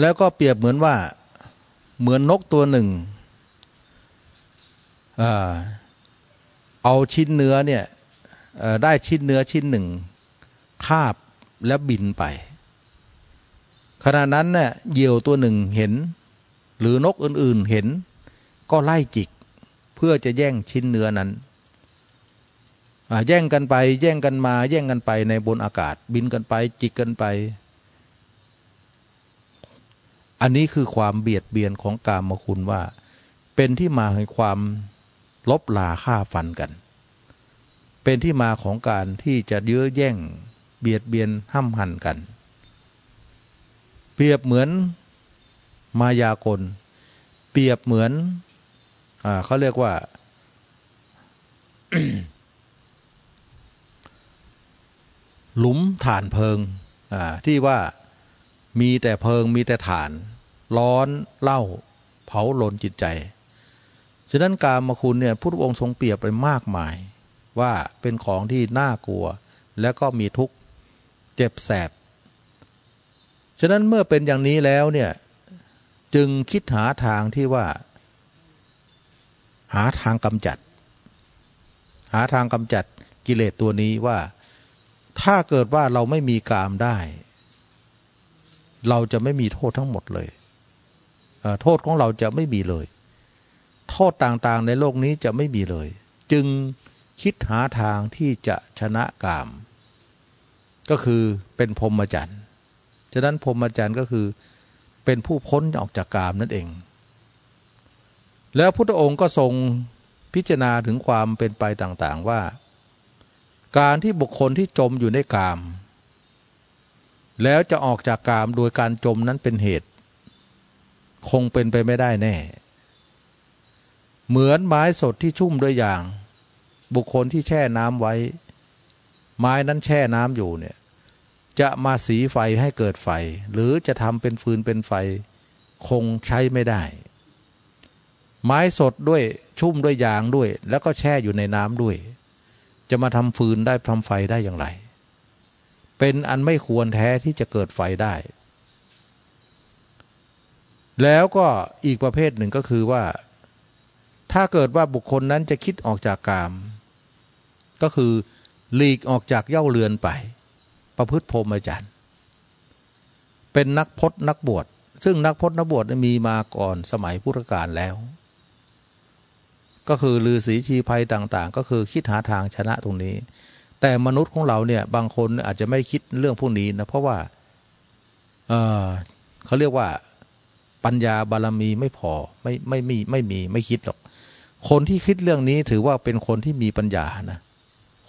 แล้วก็เปรียบเหมือนว่าเหมือนนกตัวหนึ่งเอาชิ้นเนื้อเนี่ยได้ชิ้นเนื้อชิ้นหนึ่ง คาบแล้วบินไปขณะนั้นเนี่ยเหยี่ยวตัวหนึ่งเห็น หรือนกอื่นๆเห็น ก็ไล่จิก เพื่อจะแย่งชิ้นเนื้อนั้นแย่งกันไป แย่งกันมา แย่งกันไปในบนอากาศ บินกันไป จิกกันไป อันนี้คือความเบียดเบียนของกามคุณว่า เป็นที่มาแห่งความลบลาฆ่าฟันกัน เป็นที่มาของการที่จะเยื้อแย่ง เบียดเบียนห้ำหันกัน เปรียบเหมือนมายากล เปรียบเหมือนอเขาเรียกว่าหลุมฐานเพลิงที่ว่ามีแต่เพลิงมีแต่ฐาน ร้อนเล่า เผาลนจิตใจ ฉะนั้นการมาคุณเนี่ยพุทธองค์ทรงเปรียบไปมากมาย ว่าเป็นของที่น่ากลัว และก็มีทุกข์เจ็บแสบ ฉะนั้นเมื่อเป็นอย่างนี้แล้วเนี่ยจึงคิดหาทางที่ว่า หาทางกำจัด หาทางกำจัดกิเลสตัวนี้ว่า ถ้าเกิดว่าเราไม่มีกามได้ เราจะไม่มีโทษทั้งหมดเลย โทษของเราจะไม่มีเลย โทษต่างๆในโลกนี้จะไม่มีเลย จึงคิดหาทางที่จะชนะกาม ก็คือเป็นพรหมจรรย์ฉะนั้นพรหมจรรย์ก็คือเป็นผู้พ้นออกจากกามนั่นเอง แล้วพุทธองค์ก็ทรงพิจารณาถึงความเป็นไปต่างๆว่า การที่บุคคลที่จมอยู่ในกาม แล้วจะออกจากกามโดยการจมนั้นเป็นเหตุ คงเป็นไปไม่ได้แน่ เหมือนไม้สดที่ชุ่มด้วยอย่าง บุคคลที่แช่น้ำไว้ ไม้นั้นแช่น้ำอยู่เนี่ย จะมาสีไฟให้เกิดไฟ หรือจะทำเป็นฟืนเป็นไฟ คงใช้ไม่ได้ ไม้สดด้วยชุ่มด้วยยางด้วย แล้วก็แช่อยู่ในน้ำด้วย จะมาทำฟืนได้ทำไฟได้อย่างไร เป็นอันไม่ควรแท้ที่จะเกิดไฟได้ แล้วก็อีกประเภทหนึ่งก็คือว่า ถ้าเกิดว่าบุคคลนั้นจะคิดออกจากกาม ก็คือหลีกออกจากเย่าเรือนไป ประพฤติพรหมจรรย์เป็นนักพจนักบวชซึ่งนักพจนักบวชมีมาก่อนสมัยพุทธกาลแล้ว ก็คือลือศีชีภัยต่าง ๆ ก็คือคิดหาทางชนะตรงนี้ แต่มนุษย์ของเราเนี่ยบางคนอาจจะไม่คิดเรื่องพวกนี้นะเพราะว่าเเขาเรียกว่า ปัญญาบารมีไม่พอไม่ไม่มีไม่มีไม่คิดหรอก คนที่คิดเรื่องนี้ถือว่าเป็นคนที่มีปัญญานะ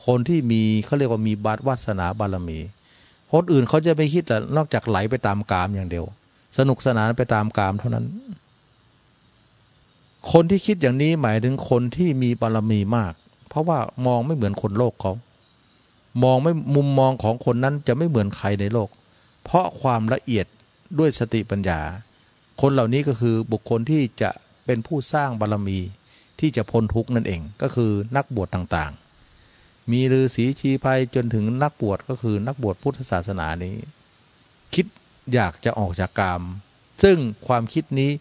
คนที่มีเขาเรียกว่ามีบาตวาสนาบารมี คนอื่นเขาจะไม่คิดแต่นอกจากไหลไปตามกามอย่างเดียว สนุกสนานไปตามกามเท่านั้น คนที่คิดอย่างนี้หมายถึงคนที่มีบารมีมาก เพราะว่ามองไม่เหมือนคนโลกเขามองไม่มุมมองของคนนั้นจะไม่เหมือนใครในโลก เพราะความละเอียดด้วยสติปัญญา คนเหล่านี้ก็คือบุคคลที่จะเป็นผู้สร้างบารมีที่จะพ้นทุกข์นั่นเองก็คือนักบวชต่างๆ มีฤาษีชีภัยจนถึงนักบวชก็คือนักบวชพุทธศาสนานี้ คิดอยากจะออกจากกาม ซึ่งความคิดนี้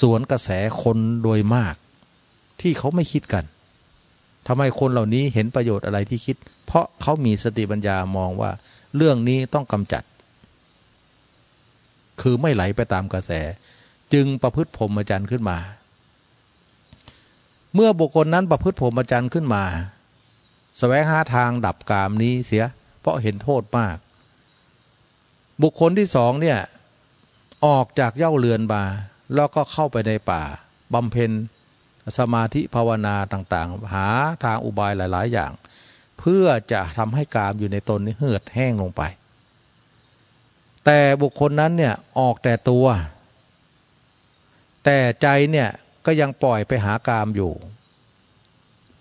สวนกระแสคนโดยมาก ที่เขาไม่คิดกันทำไมคนเหล่านี้เห็นประโยชน์อะไรที่คิด เพราะเขามีสติปัญญามองว่า เรื่องนี้ต้องกำจัด คือไม่ไหลไปตามกระแส จึงประพฤติพรหมจรรย์ขึ้นมา เมื่อบุคคลนั้นประพฤติพรหมจรรย์ขึ้นมาแสวงหาทางดับกามนี้เสีย เพราะเห็นโทษมาก บุคคลที่สองเนี่ยออกจากเย่าเรือนมาแล้วก็เข้าไปในป่าบำเพ็ญสมาธิภาวนาต่างๆ หาทางอุบายหลาย ๆ อย่าง เพื่อจะทำให้กามอยู่ในตนนี้เหือดแห้งลงไป แต่บุคคลนั้นเนี่ยออกแต่ตัว แต่ใจเนี่ยก็ยังปล่อยไปหากามอยู่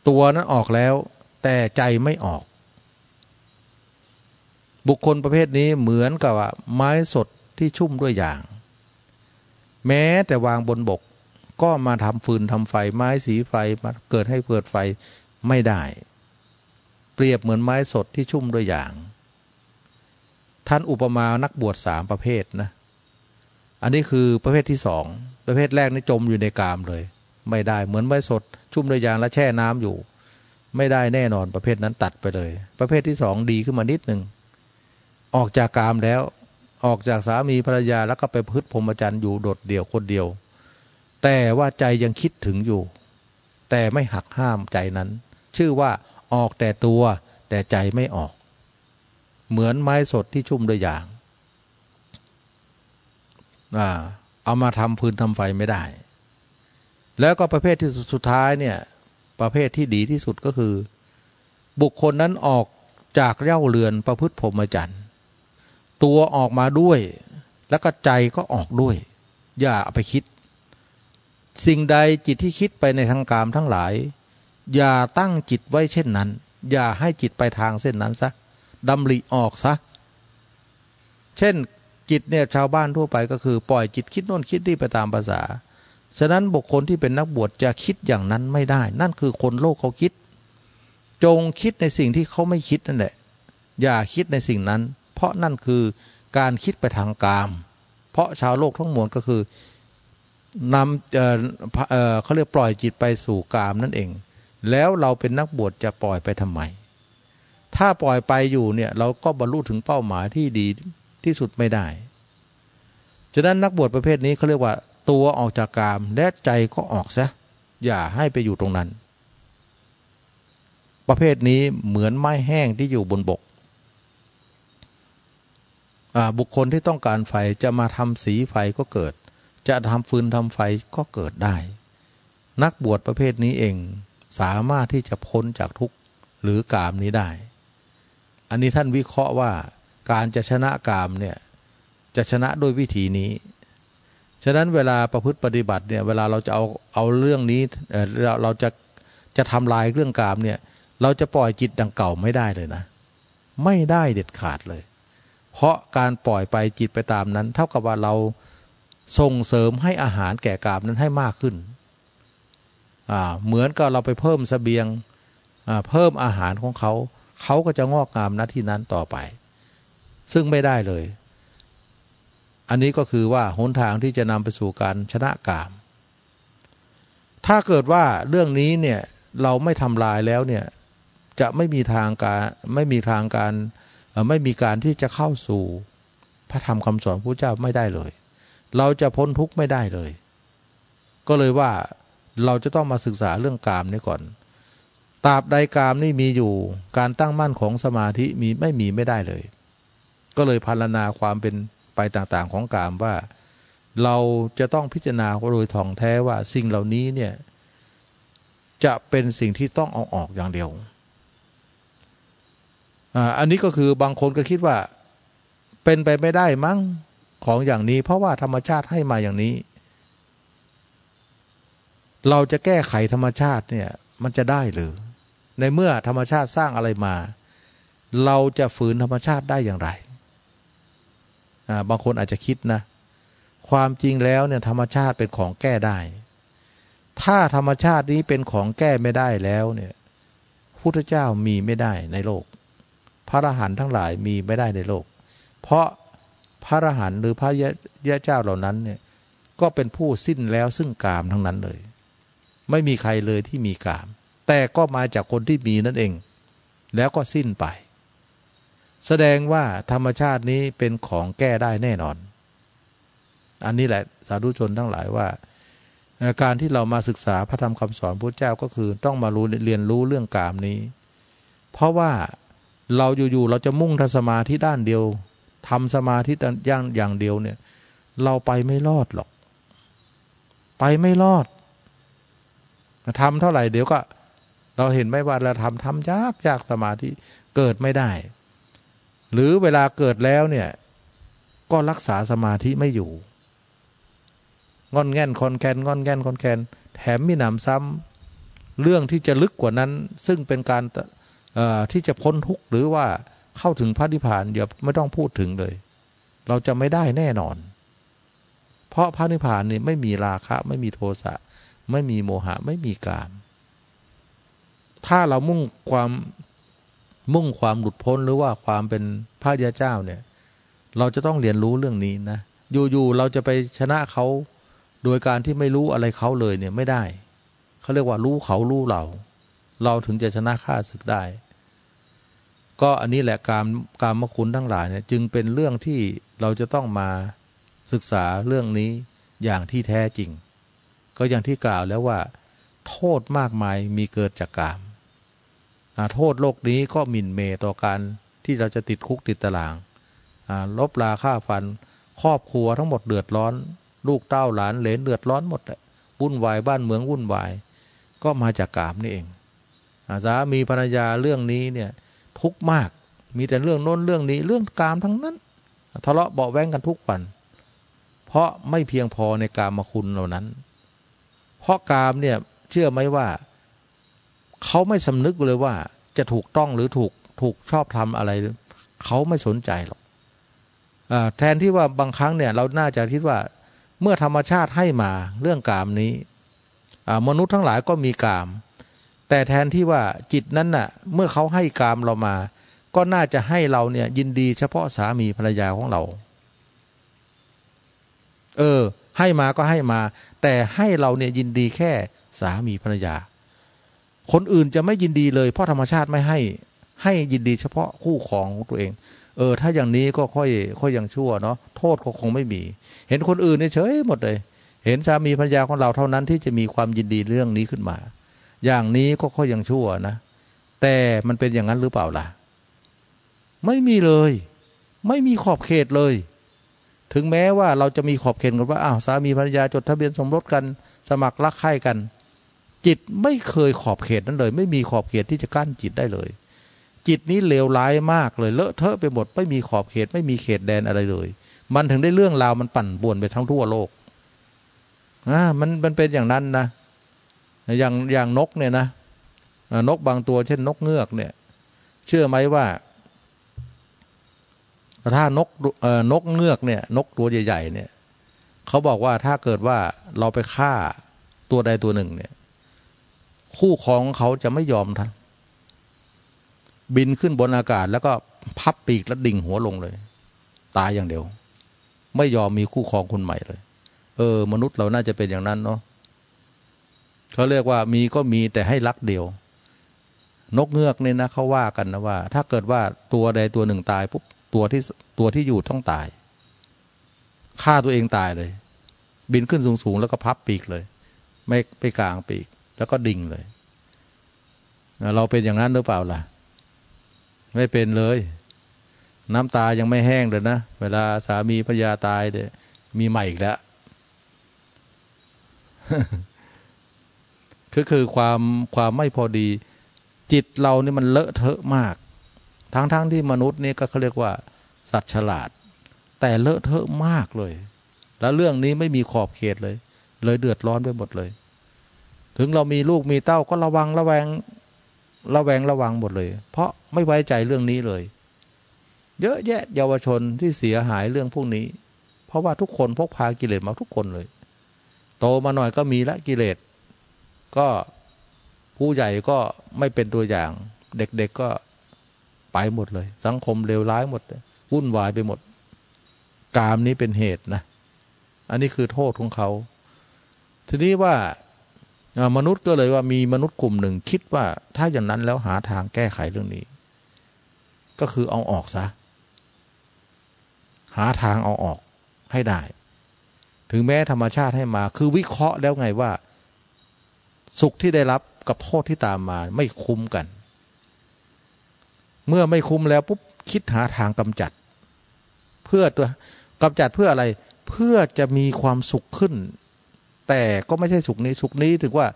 ตัวนั้นออกแล้ว แต่ใจไม่ออก บุคคลประเภทนี้เหมือนกับว่าไม้สดที่ชุ่มด้วยอย่าง แม้แต่วางบนบกก็มาทำฟืนทำไฟ ไม้สีไฟมาเกิดให้เกิดไฟไม่ได้ เปรียบเหมือนไม้สดที่ชุ่มด้วยอย่าง ท่านอุปมานักบวชสามประเภทนะ อันนี้คือประเภทที่สองประเภทแรกนี่จมอยู่ในกามเลย ไม่ได้เหมือนใบสด ชุ่มด้วยยางและแช่น้ำอยู่ ไม่ได้แน่นอนประเภทนั้นตัดไปเลย ประเภทที่สองดีขึ้นมานิดหนึ่งออกจากกามแล้วออกจากสามีภรรยาแล้วก็ไปพึ่พรหมจรรย์อยู่โดดเดี่ยวคนเดียว แต่ว่าใจยังคิดถึงอยู่ แต่ไม่หักห้ามใจนั้น ชื่อว่าออกแต่ตัวแต่ใจไม่ออก เหมือนไม้สดที่ชุ่มด้วยยางอเอามาทำพื้นทำไฟไม่ได้ แล้วก็ประเภทที่สุดท้ายเนี่ย ประเภทที่ดีที่สุดก็คือ บุคคลนั้นออกจากเย่าเรือนประพฤติพรหมจรรย์ตัวออกมาด้วย แล้วก็ใจก็ออกด้วย อย่าเอาไปคิด สิ่งใดจิตที่คิดไปในทางกามทั้งหลาย อย่าตั้งจิตไว้เช่นนั้น อย่าให้จิตไปทางเส้นนั้นซะ ดำริออกซะ เช่นจิตเนี่ยชาวบ้านทั่วไปก็คือ ปล่อยจิตคิดโน่นคิดนี่ไปตามภาษา ฉะนั้นบุคคลที่เป็นนักบวชจะคิดอย่างนั้นไม่ได้ นั่นคือคนโลกเขาคิด จงคิดในสิ่งที่เขาไม่คิดนั่นแหละ อย่าคิดในสิ่งนั้น เพราะนั่นคือการคิดไปทางกาม เพราะชาวโลกทั้งมวลก็คือนำเออเออเขาเรียกปล่อยจิตไปสู่กามนั่นเอง แล้วเราเป็นนักบวชจะปล่อยไปทำไม ถ้าปล่อยไปอยู่เนี่ยเราก็บรรลุถึงเป้าหมายที่ดีที่สุดไม่ได้ ฉะนั้นนักบวชประเภทนี้เขาเรียกว่า ตัวออกจากกามและใจก็ออกซะอย่าให้ไปอยู่ตรงนั้น ประเภทนี้เหมือนไม้แห้งที่อยู่บนบก บุคคลที่ต้องการไฟจะมาทำสีไฟก็เกิด จะทำฟืนทำไฟก็เกิดได้ นักบวชประเภทนี้เองสามารถที่จะพ้นจากทุกข์หรือกามนี้ได้ อันนี้ท่านวิเคราะห์ว่าการจะชนะกามเนี่ยจะชนะด้วยวิธีนี้ ฉะนั้นเวลาประพฤติปฏิบัติเนี่ยเวลาเราจะเอาเอาเรื่องนี้เราเราจะจะทำลายเรื่องกามเนี่ยเราจะปล่อยจิตดังเก่าไม่ได้เลยนะ ไม่ได้เด็ดขาดเลย เพราะการปล่อยไปจิตไปตามนั้น เท่ากับว่าเราส่งเสริมให้อาหารแก่กามนั้นให้มากขึ้นอ่าเหมือนกับเราไปเพิ่มสเสบียงอ่าเพิ่มอาหารของเขา เขาก็จะงอกงามณที่นั้นต่อไป ซึ่งไม่ได้เลย อันนี้ก็คือว่าหนทางที่จะนำไปสู่การชนะกาม ถ้าเกิดว่าเรื่องนี้เนี่ยเราไม่ทำลายแล้วเนี่ยจะไม่มีทางการไม่มีทางการไม่มีการที่จะเข้าสู่พระธรรมคำสอนพระเจ้าไม่ได้เลย เราจะพ้นทุกข์ไม่ได้เลย ก็เลยว่าเราจะต้องมาศึกษาเรื่องกามนี้ก่อน ตราบใดกามนี่มีอยู่ การตั้งมั่นของสมาธิมีไม่มีไม่ได้เลย ก็เลยพารณาความเป็นไปต่างๆของกามว่า เราจะต้องพิจารณาโดยท่องแท้ว่าสิ่งเหล่านี้เนี่ยจะเป็นสิ่งที่ต้องเอาออกอย่างเดียว อันนี้ก็คือบางคนก็คิดว่าเป็นไปไม่ได้มั้งของอย่างนี้ เพราะว่าธรรมชาติให้มาอย่างนี้ เราจะแก้ไขธรรมชาติเนี่ยมันจะได้หรือ ในเมื่อธรรมชาติสร้างอะไรมา เราจะฝืนธรรมชาติได้อย่างไรบางคนอาจจะคิดนะ ความจริงแล้วเนี่ยธรรมชาติเป็นของแก้ได้ ถ้าธรรมชาตินี้เป็นของแก้ไม่ได้แล้วเนี่ยพุทธเจ้ามีไม่ได้ในโลก พระอรหันต์ทั้งหลายมีไม่ได้ในโลก เพราะพระอรหันต์หรือพระยะเจ้าเหล่านั้นเนี่ยก็เป็นผู้สิ้นแล้วซึ่งกามทั้งนั้นเลย ไม่มีใครเลยที่มีกาม แต่ก็มาจากคนที่มีนั่นเอง แล้วก็สิ้นไป แสดงว่าธรรมชาตินี้เป็นของแก้ได้แน่นอน อันนี้แหละสาธุชนทั้งหลายว่า การที่เรามาศึกษาพระธรรมคำสอนพระเจ้าก็คือต้องมารู้เรียนรู้เรื่องกามนี้ เพราะว่าเราอยู่ๆเราจะมุ่งทำสมาธิด้านเดียวทำสมาธิอย่างอย่างเดียวเนี่ย เราไปไม่รอดหรอก ไปไม่รอดทำเท่าไหร่เดี๋ยวก็ เราเห็นไหมว่าเราทำทำยากยากสมาธิเกิดไม่ได้ หรือเวลาเกิดแล้วเนี่ยก็รักษาสมาธิไม่อยู่ งอนแง่นคอนแคนงอนแง่นคอนแคนแถมมีหนำซ้ำเรื่องที่จะลึกกว่านั้น ซึ่งเป็นการที่จะพ้นทุกข์หรือว่าเข้าถึงพระนิพพานอย่าไม่ต้องพูดถึงเลย เราจะไม่ได้แน่นอน เพราะพระนิพพานนี่ไม่มีราคะ ไม่มีโทสะ ไม่มีโมหะ ไม่มีกาม ถ้าเรามุ่งความมุ่งความหลุดพ้นหรือว่าความเป็นพระยาเจ้าเนี่ย เราจะต้องเรียนรู้เรื่องนี้นะอยู่ๆเราจะไปชนะเขาโดยการที่ไม่รู้อะไรเขาเลยเนี่ยไม่ได้เขาเรียกว่ารู้เขารู้เรา เราถึงจะชนะข้าศึกได้ ก็อันนี้แหละการการมคุณทั้งหลายเนี่ย จึงเป็นเรื่องที่เราจะต้องมาศึกษาเรื่องนี้อย่างที่แท้จริง ก็อย่างที่กล่าวแล้วว่า โทษมากมายมีเกิดจากกาม โทษโลกนี้ก็หมิ่นเมต่อการที่เราจะติดคุกติดตารางลบลาฆ่าฟัน ครอบครัวทั้งหมดเดือดร้อน ลูกเต้าหลานเหลนเดือดร้อนหมดเลยวุ่นวายบ้านเมืองวุ่นวาย ก็มาจากกามนี่เองสามีภรรยาเรื่องนี้เนี่ยทุกมากมีแต่เรื่องโน้นเรื่องนี้เรื่องกามทั้งนั้น ทะเลาะเบาแวงกันทุกวัน เพราะไม่เพียงพอในกามคุณเหล่านั้น เพราะกามเนี่ยเชื่อไหมว่า เขาไม่สำนึกเลยว่าจะถูกต้องหรือถูกถูกชอบทำอะไรเขาไม่สนใจหรอกอแทนที่ว่าบางครั้งเนี่ยเราน่าจะคิดว่า เมื่อธรรมชาติให้มาเรื่องกามนี้มนุษย์ทั้งหลายก็มีกาม แต่แทนที่ว่าจิตนั้นน่ะ เมื่อเขาให้กามเรามา ก็น่าจะให้เราเนี่ย ยินดีเฉพาะสามีภรรยาของเรา เออ ให้มาก็ให้มา แต่ให้เราเนี่ยยินดีแค่สามีภรรยา คนอื่นจะไม่ยินดีเลย เพราะธรรมชาติไม่ให้ให้ยินดีเฉพาะคู่ของตัวเอง เออ ถ้าอย่างนี้ก็ค่อยค่อยยังชั่วเนาะโทษก็คงไม่มี เห็นคนอื่นเนี่ยเฉยหมดเลย เห็นสามีภรรยาของเราเท่านั้นที่จะมีความยินดีเรื่องนี้ขึ้นมา อย่างนี้ก็ค่อยยังชั่วนะ แต่มันเป็นอย่างนั้นหรือเปล่าล่ะ ไม่มีเลย ไม่มีขอบเขตเลย ถึงแม้ว่าเราจะมีขอบเขตกันว่าอ้าวสามีภรรยาจดทะเบียนสมรสกัน สมัครรักใคร่กัน จิตไม่เคยขอบเขตนั้นเลย ไม่มีขอบเขตที่จะกั้นจิตได้เลย จิตนี้เลวร้ายมากเลยเลอะเทอะไปหมดไม่มีขอบเขตไม่มีเขตแดนอะไรเลย มันถึงได้เรื่องราวมันปั่นป่วนไปทั้งทั่วโลกอ่ามันมันเป็นอย่างนั้นนะอย่างอย่างนกเนี่ยนะนกบางตัวเช่นนกเงือกเนี่ย เชื่อไหมว่าถ้านกนกเงือกเนี่ย นกตัวใหญ่ ๆ เนี่ยเขาบอกว่าถ้าเกิดว่าเราไปฆ่าตัวใดตัวหนึ่งเนี่ย คู่ของเขาจะไม่ยอมทันบินขึ้นบนอากาศ แล้วก็พับปีกแล้วดิ่งหัวลงเลย ตายอย่างเดียว ไม่ยอมมีคู่ครองคนใหม่เลย เออ มนุษย์เราน่าจะเป็นอย่างนั้นเนาะเขาเรียกว่ามีก็มีแต่ให้รักเดียว นกเงือกเนี่ยนะเขาว่ากันนะว่า ถ้าเกิดว่าตัวใดตัวหนึ่งตายปุ๊บตัวที่ตัวที่อยู่ต้องตายฆ่าตัวเองตายเลย บินขึ้นสูงๆแล้วก็พับปีกเลย ไม่ไปกลางปีก แล้วก็ดิ่งเลย เราเป็นอย่างนั้นหรือเปล่าล่ะ ไม่เป็นเลย น้ำตายังไม่แห้งเลยนะ เวลาสามีภรรยาตายเดยมีใหม่อีกแล้วคือคือความความไม่พอดี จิตเรานี่มันเลอะเทอะมาก ทั้งๆทที่มนุษย์นี่ก็เขาเรียกว่า สัตว์ฉลาด แต่เลอะเทอะมากเลย แล้วเรื่องนี้ไม่มีขอบเขตเลย เลยเดือดร้อนไปหมดเลย ถึงเรามีลูกมีเต้าก็ระวังระแวงระแวงระวังหมดเลย เพราะไม่ไว้ใจเรื่องนี้เลย เยอะแยะเยาวชนที่เสียหายเรื่องพวกนี้ เพราะว่าทุกคนพกพากิเลสมาทุกคนเลย โตมาหน่อยก็มีละกิเลส ก็ผู้ใหญ่ก็ไม่เป็นตัวอย่าง เด็กๆกก็ไปหมดเลย สังคมเลวร้ายหมดวุ่นวายไปหมด กามนี้เป็นเหตุนะ อันนี้คือโทษของเขา ทีนี้ว่า มนุษย์ก็เลยว่ามีมนุษย์กลุ่มหนึ่งคิดว่าถ้าอย่างนั้นแล้วหาทางแก้ไขเรื่องนี้ ก็คือเอาออกซะ หาทางเอาออกให้ได้ ถึงแม้ธรรมชาติให้มา คือวิเคราะห์แล้วไงว่า สุขที่ได้รับกับโทษที่ตามมาไม่คุ้มกัน เมื่อไม่คุ้มแล้วปุ๊บคิดหาทางกำจัด เพื่อตัวกำจัดเพื่ออะไร เพื่อจะมีความสุขขึ้น แต่ก็ไม่ใช่สุขนี้สุขนี้ถือว่า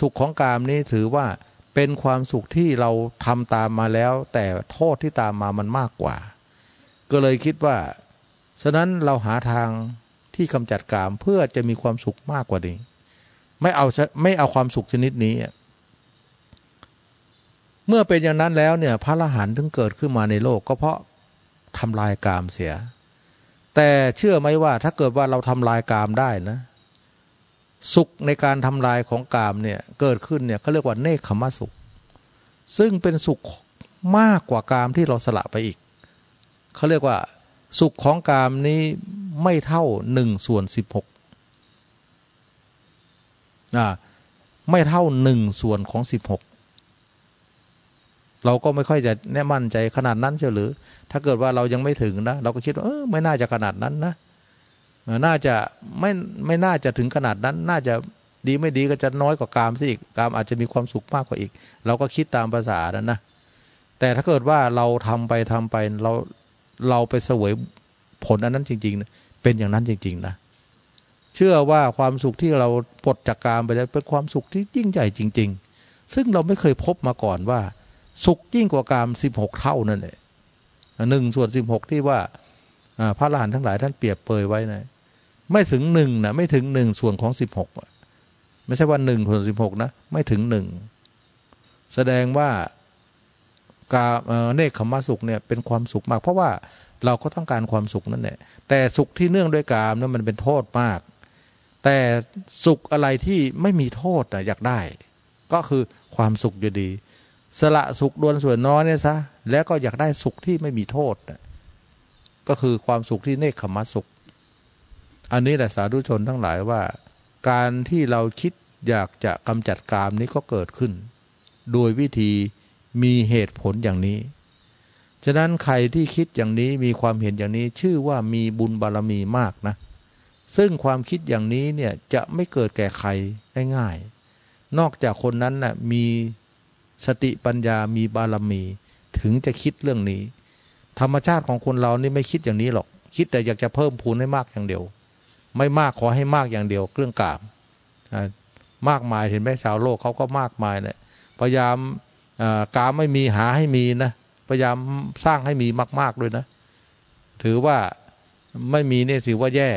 สุขของกามนี้ถือว่าเป็นความสุขที่เราทำตามมาแล้ว แต่โทษที่ตามมามันมากกว่า ก็เลยคิดว่า ฉะนั้นเราหาทางที่กำจัดกามเพื่อจะมีความสุขมากกว่านี้ ไม่เอาไม่เอาความสุขชนิดนี้เมื่อเป็นอย่างนั้นแล้วเนี่ย พระอรหันต์ถึงเกิดขึ้นมาในโลก ก็เพราะทำลายกามเสีย แต่เชื่อไหมว่าถ้าเกิดว่าเราทำลายกามได้นะ สุขในการทำลายของกามเนี่ยเกิดขึ้นเนี่ยเขาเรียกว่าเนคขมสุข ซึ่งเป็นสุขมากกว่ากามที่เราสละไปอีก เขาเรียกว่าสุขของกามนี้ไม่เท่าหนึ่งส่วนสิบหกอ่าไม่เท่าหนึ่งส่วนของสิบหกเราก็ไม่ค่อยจะแน่มั่นใจขนาดนั้นเชียวหรือ ถ้าเกิดว่าเรายังไม่ถึงนะ เราก็คิดว่าเออไม่น่าจะขนาดนั้นนะ น่าจะไม่ไม่น่าจะถึงขนาดนั้น น่าจะดีไม่ดีก็จะน้อยกว่ากามซะอีกกามอาจจะมีความสุขมากกว่าอีก เราก็คิดตามภาษานั้นนะแต่ถ้าเกิดว่าเราทำไปทำไปเราเราไปเสวยผลอันนั้นจริงๆ เป็นอย่างนั้นจริง ๆ นะ เชื่อว่าความสุขที่เราปลดจากกามไปแล้วเป็นความสุขที่ยิ่งใหญ่จริง ๆ ซึ่งเราไม่เคยพบมาก่อนว่า สุขยิ่งกว่ากามสิบหกเท่านั่นแหละหนึ่งส่วนสิบหกที่ว่าพระอรหันต์ทั้งหลายท่านเปรียบเปยไว้นะ ไม่ถึงหนึ่งนะไม่ถึงหนึ่งส่วนของสิบหกไม่ใช่ว่าหนึ่งส่วนสิบหกนะ ไม่ถึงหนึ่งแสดงว่ากาเนคขมสุขเนี่ยเป็นความสุขมาก เพราะว่าเราก็ต้องการความสุขนั่นแหละแต่สุขที่เนื่องด้วยกามนั้นมันเป็นโทษมาก แต่สุขอะไรที่ไม่มีโทษอยากได้ ก็คือความสุขอยู่ดี สละสุขดวนส่วนน้อยเนี่ยซะแล้วก็อยากได้สุขที่ไม่มีโทษก็คือความสุขที่เนคขมสุข อันนี้แหละสาธุชนทั้งหลายว่า การที่เราคิดอยากจะกำจัดกามนี้ก็เกิดขึ้น โดยวิธีมีเหตุผลอย่างนี้ ฉะนั้นใครที่คิดอย่างนี้มีความเห็นอย่างนี้ชื่อว่ามีบุญบารรมีมากนะ ซึ่งความคิดอย่างนี้เนี่ยจะไม่เกิดแก่ใครง่ายๆนอกจากคนนั้นนะ่ะมีสติปัญญามีบารรมีถึงจะคิดเรื่องนี้ ธรรมชาติของคนเรานี่ไม่คิดอย่างนี้หรอก คิดแต่อยากจะเพิ่มพูนให้มากอย่างเดียว ไม่มากขอให้มากอย่างเดียวเครื่องกรามมากมายเห็นไหมชาวโลกเขาก็มากมายเนี่ยพยายามกามไม่มีหาให้มีนะพยายามสร้างให้มีมาก ๆด้วยนะ ถือว่าไม่มีเนี่ยถือว่าแย่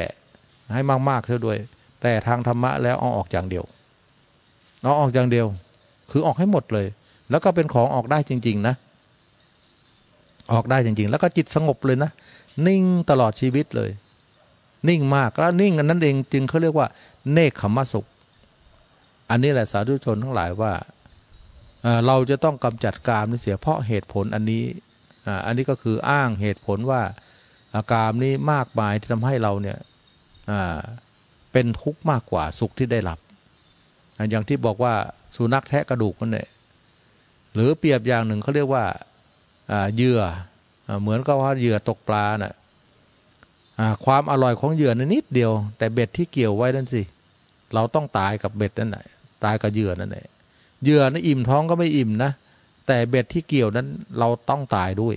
ให้มากๆเท่าด้วย แต่ทางธรรมะแล้วเอาออกอย่างเดียวเอาออกอย่างเดียว คือออกให้หมดเลย แล้วก็เป็นของออกได้จริง ๆ นะ ออกได้จริง ๆ แล้วก็จิตสงบเลยนะ นิ่งตลอดชีวิตเลย นิ่งมากแล้วนิ่งอันนั้นเองจึงเขาเรียกว่า เนคขมสุข อันนี้แหละสาธุชนทั้งหลายว่าเราจะต้องกำจัดกามนี่เสียเพราะเหตุผลอันนี้อันนี้ก็คืออ้างเหตุผลว่า อากามนี้มากมายที่ทำให้เราเนี่ยเป็นทุกข์มากกว่าสุขที่ได้รับ อย่างที่บอกว่าสุนัขแทะกระดูกมันเนี่ยหรือเปรียบอย่างหนึ่งเขาเรียกว่าเหยื่อเหมือนกับว่าเหยื่อตกปลาน่ะ ความอร่อยของเหยื่อนิดเดียว แต่เบ็ดที่เกี่ยวไว้นั่นสิ เราต้องตายกับเบ็ดนั่นแหละตายกับเหยื่อนั่นแหละเหยื่อนะอิ่มท้องก็ไม่อิ่มนะแต่เบ็ดที่เกี่ยวนั้นเราต้องตายด้วย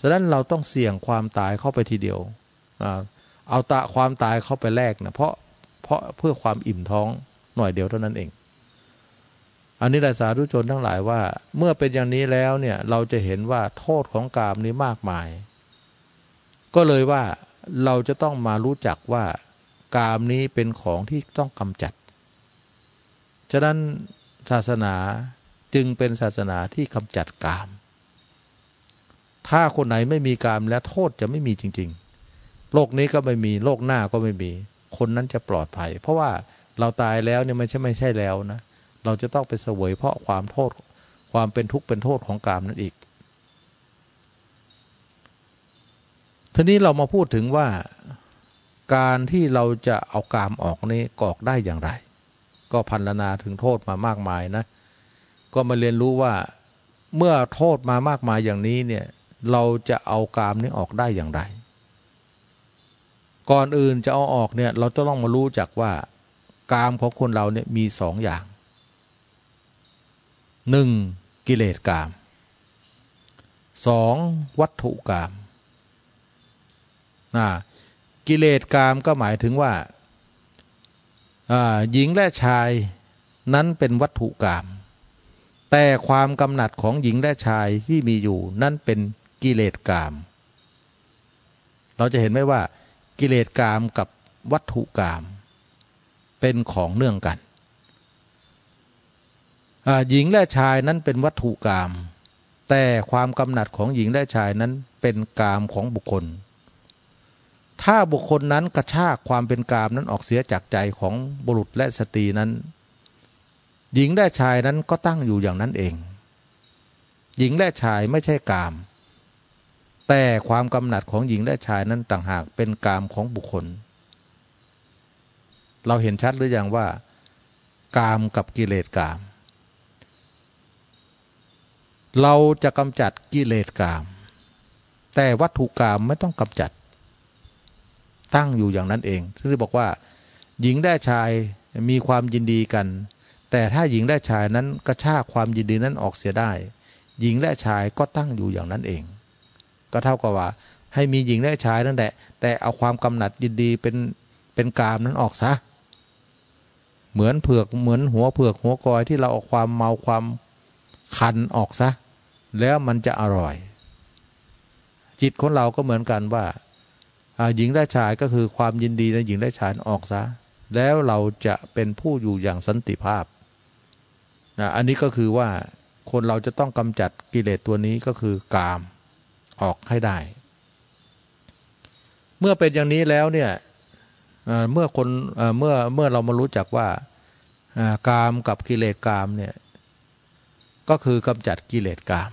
ฉะนั้นเราต้องเสี่ยงความตายเข้าไปทีเดียวเอาตาความตายเข้าไปแลกนะเพราะเพราะเพื่อความอิ่มท้องหน่อยเดียวเท่านั้นเอง อันนี้แหละสาธุชนทั้งหลายว่า เมื่อเป็นอย่างนี้แล้วเนี่ยเราจะเห็นว่าโทษของกามนี้มากมาย ก็เลยว่า เราจะต้องมารู้จักว่ากามนี้เป็นของที่ต้องกำจัด ฉะนั้นศาสนาจึงเป็นศาสนาที่กำจัดกาม ถ้าคนไหนไม่มีกามแล้วโทษจะไม่มีจริง ๆ โลกนี้ก็ไม่มีโลกหน้าก็ไม่มี คนนั้นจะปลอดภัย เพราะว่าเราตายแล้วเนี่ยไม่ใช่ไม่ใช่แล้วนะ เราจะต้องไปเสวยเพราะความโทษความเป็นทุกข์เป็นโทษของกามนั่นอีก ทีนี้เรามาพูดถึงว่าการที่เราจะเอากามออกนี้กอกได้อย่างไร ก็พันลนาถึงโทษมามากมายนะ ก็มาเรียนรู้ว่าเมื่อโทษมามากมายอย่างนี้เนี่ยเราจะเอากามนี้ออกได้อย่างไร ก่อนอื่นจะเอาออกเนี่ยเราต้องมารู้จักว่ากามของคนเราเนี่ยมีสองอย่างหนึ่งกิเลสกามสองวัตถุกาม กิเลสกามก็หมายถึงว่าหญิงและชายนั้นเป็นวัตถุกรรมแต่ความกำหนัดของหญิงและชายที่มีอยู่นั่นเป็นกิเลสกรรมเราจะเห็นไหมว่า กิเลสกรรมกับวัตถุกรรมเป็นของเนื่องกันหญิงและชายนั้นเป็นวัตถุกรรมแต่ความกำหนัดของหญิงและชายนั้นเป็นกรรมของบุคคล ถ้าบุคคลนั้นกระชากความเป็นกามนั้นออกเสียจากใจของบุรุษและสตรีนั้น หญิงและชายนั้นก็ตั้งอยู่อย่างนั้นเอง หญิงและชายไม่ใช่กาม แต่ความกำหนัดของหญิงและชายนั้นต่างหากเป็นกามของบุคคล เราเห็นชัดหรืออยังว่า กามกับกิเลสกาม เราจะกำจัดกิเลสกาม แต่วัตถุกามไม่ต้องกำจัด ตั้งอยู่อย่างนั้นเองที่บอกว่า หญิงและชายมีความยินดีกัน แต่ถ้าหญิงและชายนั้นกระชากความยินดีนั้นออกเสียได้ หญิงและชายก็ตั้งอยู่อย่างนั้นเอง ก็เท่ากับว่า ให้มีหญิงและชายนั่นแหละ แต่เอาความกำหนัดยินดีเป็นเป็นกามนั้นออกซะเหมือนเผือกเหมือนหัวเผือกหัวกอยที่เราเอาความเมาความคันออกซะ แล้วมันจะอร่อย จิตของเราก็เหมือนกันว่า หญิงและชายก็คือความยินดีในหญิงและชายออกซะ แล้วเราจะเป็นผู้อยู่อย่างสันติภาพนะอันนี้ก็คือว่าคนเราจะต้องกำจัดกิเลสตัวนี้ก็คือกามออกให้ได้ เมื่อเป็นอย่างนี้แล้วเนี่ยเมื่อคนเมื่อเมื่อเรามารู้จักว่ากามกับกิเลสกามเนี่ยก็คือกำจัดกิเลสกาม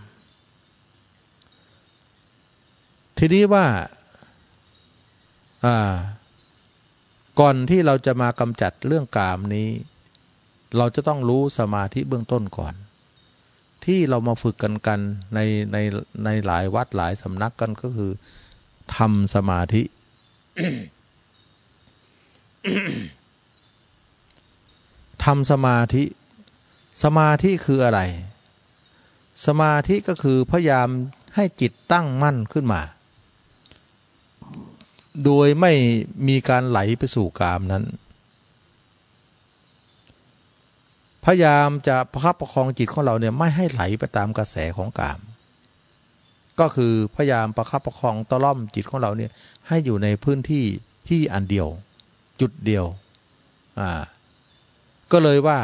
ทีนี้ว่า ก่อนที่เราจะมากำจัดเรื่องกามนี้ เราจะต้องรู้สมาธิเบื้องต้นก่อน ที่เรามาฝึกกันกันในในในหลายวัดหลายสำนักกันก็คือทำสมาธิทำสมาธิ สมาธิคืออะไร สมาธิก็คือพยายามให้จิตตั้งมั่นขึ้นมา โดยไม่มีการไหลไปสู่กามนั้น พยายามจะประคับประคองจิตของเราเนี่ยไม่ให้ไหลไปตามกระแสของกาม ก็คือพยายามประคับประคองตะล่อมจิตของเราเนี่ยให้อยู่ในพื้นที่ที่อันเดียว จุดเดียวอ่าก็เลยว่า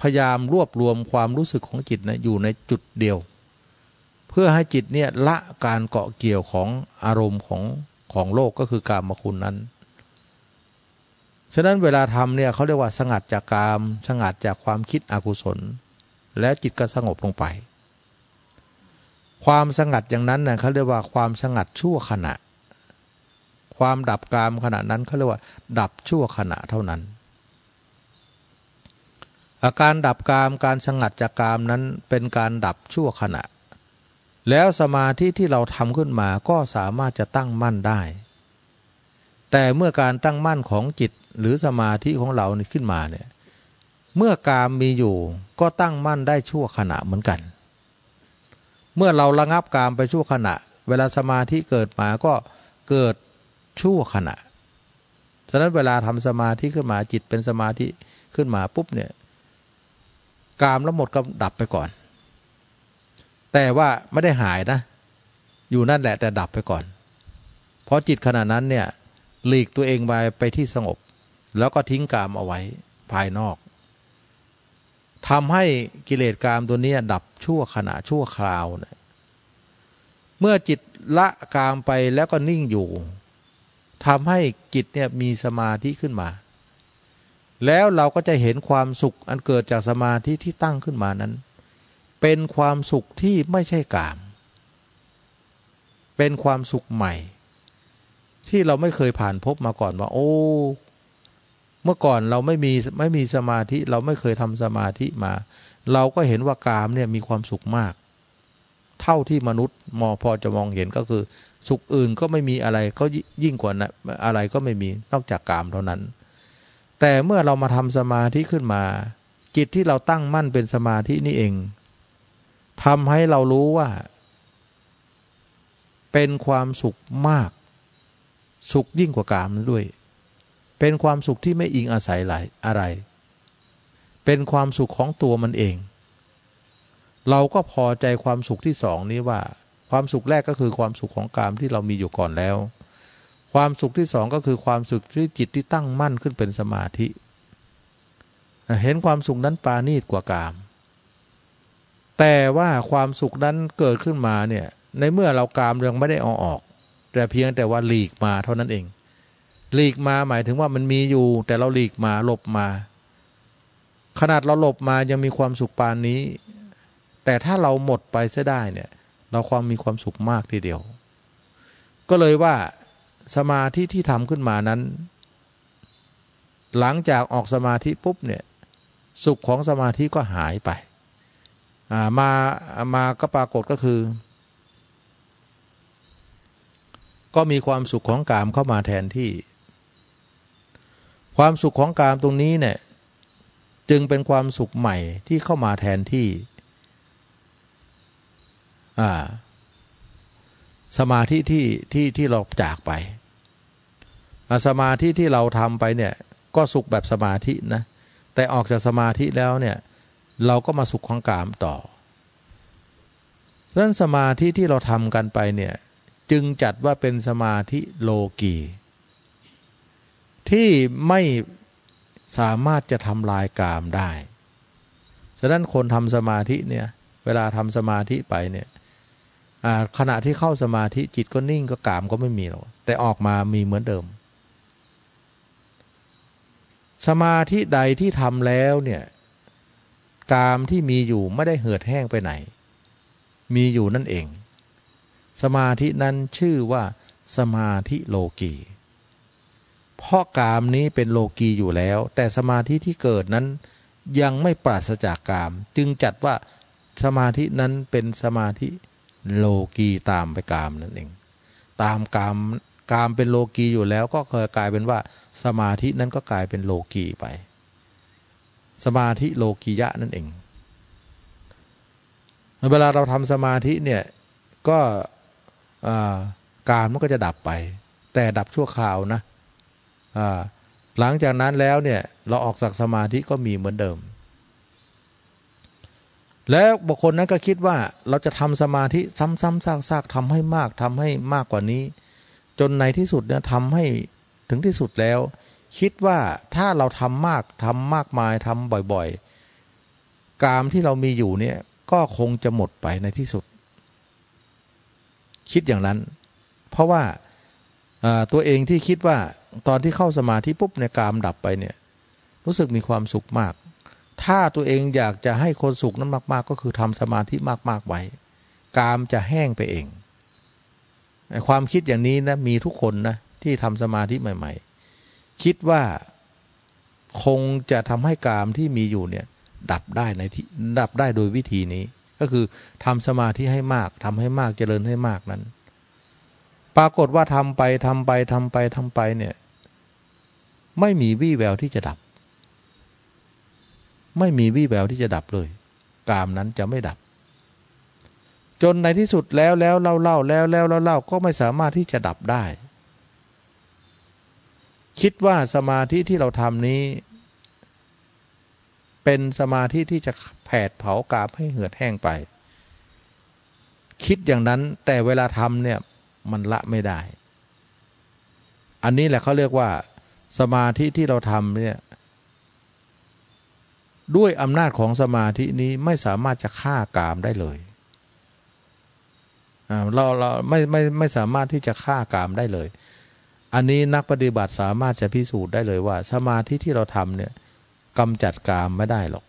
พยายามรวบรวมความรู้สึกของจิตนะอยู่ในจุดเดียว เพื่อให้จิตเนี่ยละการเกาะเกี่ยวของอารมณ์ของ ของโลกก็คือกามคุณนั้น ฉะนั้นเวลาทำเนี่ยเขาเรียกว่าสงัดจากกาม สงัดจากความคิดอกุศล และจิตก็สงบลงไป ความสงัดอย่างนั้นเน่ยเขาเรียกว่าความสงัดชั่วขณะ ความดับกามขณะนั้นเขาเรียกว่า ดับชั่วขณะเท่านั้นอาการดับกามการสงัดจากกามนั้นเป็นการดับชั่วขณะ แล้วสมาธิที่เราทำขึ้นมาก็สามารถจะตั้งมั่นได้ แต่เมื่อการตั้งมั่นของจิตหรือสมาธิของเรานี่ขึ้นมาเนี่ยเมื่อกามมีอยู่ก็ตั้งมั่นได้ชั่วขณะเหมือนกัน เมื่อเราระงับกามไปชั่วขณะ เวลาสมาธิเกิดมาก็เกิดชั่วขณะ ฉะนั้นเวลาทำสมาธิขึ้นมาจิตเป็นสมาธิขึ้นมาปุ๊บเนี่ยกามแล้วหมดก็ดับไปก่อน แต่ว่าไม่ได้หายนะ อยู่นั่นแหละแต่ดับไปก่อน เพราะจิตขณะนั้นเนี่ยหลีกตัวเองไปไปที่สงบ แล้วก็ทิ้งกามเอาไว้ภายนอกทำให้กิเลสกามตัวนี้ดับชั่วขณะชั่วคราวเนี่ยเมื่อจิตละกามไปแล้วก็นิ่งอยู่ทำให้จิตเนี่ยมีสมาธิขึ้นมา แล้วเราก็จะเห็นความสุขอันเกิดจากสมาธิที่ตั้งขึ้นมานั้น เป็นความสุขที่ไม่ใช่กาม เป็นความสุขใหม่ ที่เราไม่เคยผ่านพบมาก่อนว่า โอ้ เมื่อก่อนเราไม่มีไม่มีสมาธิ เราไม่เคยทำสมาธิมา เราก็เห็นว่ากามเนี่ยมีความสุขมาก เท่าที่มนุษย์มอพอจะมองเห็นก็คือ สุขอื่นก็ไม่มีอะไรก็ยิ่งกว่านะอะไรก็ไม่มีนอกจากกามเท่านั้น แต่เมื่อเรามาทำสมาธิขึ้นมาจิตที่เราตั้งมั่นเป็นสมาธินี่เอง ทำให้เรารู้ว่า เป็นความสุขมาก สุขยิ่งกว่ากามด้วย เป็นความสุขที่ไม่อิงอาศัยหลายอะไร เป็นความสุขของตัวมันเอง เราก็พอใจความสุขที่สองนี้ว่า ความสุขแรกก็คือความสุขของกามที่เรามีอยู่ก่อนแล้ว ความสุขที่สองก็คือความสุขที่จิตที่ตั้งมั่นขึ้นเป็นสมาธิ เห็นความสุขนั้นปาณีตกว่ากาม แต่ว่าความสุขนั้นเกิดขึ้นมาเนี่ย ในเมื่อเรากามยังไม่ได้เอาออก แต่เพียงแต่ว่าหลีกมาเท่านั้นเอง หลีกมาหมายถึงว่ามันมีอยู่ แต่เราหลีกมาหลบมา ขนาดเราหลบมายังมีความสุขปานนี้ แต่ถ้าเราหมดไปเสียได้เนี่ย เราความมีความสุขมากทีเดียว ก็เลยว่าสมาธิที่ทำขึ้นมานั้น หลังจากออกสมาธิปุ๊บเนี่ย สุขของสมาธิก็หายไป มามาก็ปรากฏก็คือ ก็มีความสุขของกามเข้ามาแทนที่ ความสุขของกามตรงนี้เนี่ยจึงเป็นความสุขใหม่ที่เข้ามาแทนที่ สมาธิที่ที่ที่เราจากไป สมาธิที่เราทำไปเนี่ย ก็สุขแบบสมาธินะ แต่ออกจากสมาธิแล้วเนี่ย เราก็มาสุขของกามต่อดังนั้นสมาธิที่เราทำกันไปเนี่ยจึงจัดว่าเป็นสมาธิโลกีที่ไม่สามารถจะทำลายกามได้ ฉะนั้นคนทำสมาธิเนี่ยเวลาทำสมาธิไปเนี่ยขณะที่เข้าสมาธิจิตก็นิ่งก็กามก็ไม่มีหรอกแต่ออกมามีเหมือนเดิม สมาธิใดที่ทำแล้วเนี่ย กามที่มีอยู่ไม่ได้เหือดแห้งไปไหน มีอยู่นั่นเอง สมาธินั้นชื่อว่า สมาธิโลกีเพราะกามนี้เป็นโลกีอยู่แล้ว แต่สมาธิที่เกิดนั้นยังไม่ปราศจากกาม จึงจัดว่าสมาธินั้นเป็นสมาธิโลกีตามไปกามนั่นเอง ตามกามกามเป็นโลกีอยู่แล้วก็เคยกลายเป็นว่า สมาธินั้นก็กลายเป็นโลกีไป สมาธิโลกียะนั่นเองเวลาเราทำสมาธิเนี่ยก็การมันก็จะดับไป แต่ดับชั่วคราวนะหลังจากนั้นแล้วเนี่ยเราออกจากสมาธิก็มีเหมือนเดิม แล้วบุคคลนั้นก็คิดว่าเราจะทำสมาธิซ้ำๆซากๆทำให้มากทำให้มากกว่านี้ จนในที่สุดเนี่ยทำให้ถึงที่สุดแล้ว คิดว่าถ้าเราทำมากทำมากมายทำบ่อยๆ กามที่เรามีอยู่เนี่ยก็คงจะหมดไปในที่สุด คิดอย่างนั้น เพราะว่าตัวเองที่คิดว่าตอนที่เข้าสมาธิปุ๊บในกามดับไปเนี่ย รู้สึกมีความสุขมาก ถ้าตัวเองอยากจะให้คนสุขนั้นมาก ๆ ก็คือทำสมาธิมากๆไว้ กามจะแห้งไปเองความคิดอย่างนี้นะมีทุกคนนะที่ทำสมาธิใหม่ ๆ คิดว่าคงจะทำให้กามที่มีอยู่เนี่ย ดับได้ในที่ดับได้โดยวิธีนี้ ก็คือทำสมาธิให้มากทำให้มากเจริญให้มากนั้น ปรากฏว่าทำไปทำไปทำไปทำไปเนี่ย ไม่มีวี่แววที่จะดับ ไม่มีวี่แววที่จะดับเลย กามนั้นจะไม่ดับ จนในที่สุดแล้วแล้วเล่าเล่าแล้วแล้วเล่าเล่าก็ไม่สามารถที่จะดับได้ คิดว่าสมาธิที่เราทำนี้ เป็นสมาธิที่จะแผดเผากามให้เหือดแห้งไป คิดอย่างนั้นแต่เวลาทำเนี่ยมันละไม่ได้ อันนี้แหละเขาเรียกว่า สมาธิที่เราทำเนี่ยด้วยอำนาจของสมาธินี้ไม่สามารถจะฆ่ากามได้เลยเราเราไม่ไม่ไม่สามารถที่จะฆ่ากามได้เลย อันนี้นักปฏิบัติสามารถจะพิสูจน์ได้เลยว่า สมาธิที่เราทำเนี่ยกำจัดกามไม่ได้หรอก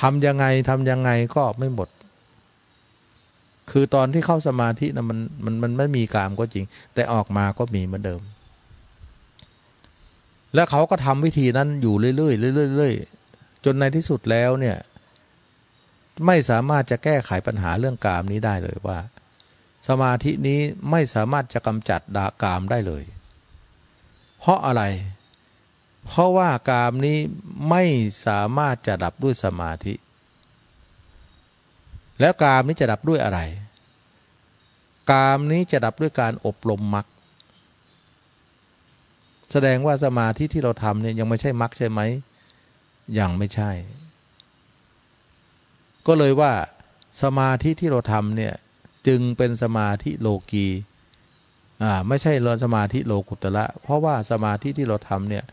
ทำยังไงทำยังไงก็ไม่หมด คือตอนที่เข้าสมาธินะมันมันมันไม่มีกามก็จริง แต่ออกมาก็มีเหมือนเดิม และเขาก็ทำวิธีนั้นอยู่เรื่อยๆเรื่อยๆจนในที่สุดแล้วเนี่ย ไม่สามารถจะแก้ไขปัญหาเรื่องกามนี้ได้เลยว่า สมาธินี้ไม่สามารถจะกำจัดดากามได้เลย เพราะอะไร เพราะว่ากามนี้ไม่สามารถจะดับด้วยสมาธิ แล้วกามนี้จะดับด้วยอะไร กามนี้จะดับด้วยการอบรมมรรคแสดงว่าสมาธิที่เราทำเนี่ยยังไม่ใช่มรรคใช่ไหมยังไม่ใช่ ก็เลยว่าสมาธิที่เราทำเนี่ย จึงเป็นสมาธิโลกีอ่าไม่ใช่เราสมาธิโลกุตละ เพราะว่าสมาธิที่เราทำเนี่ย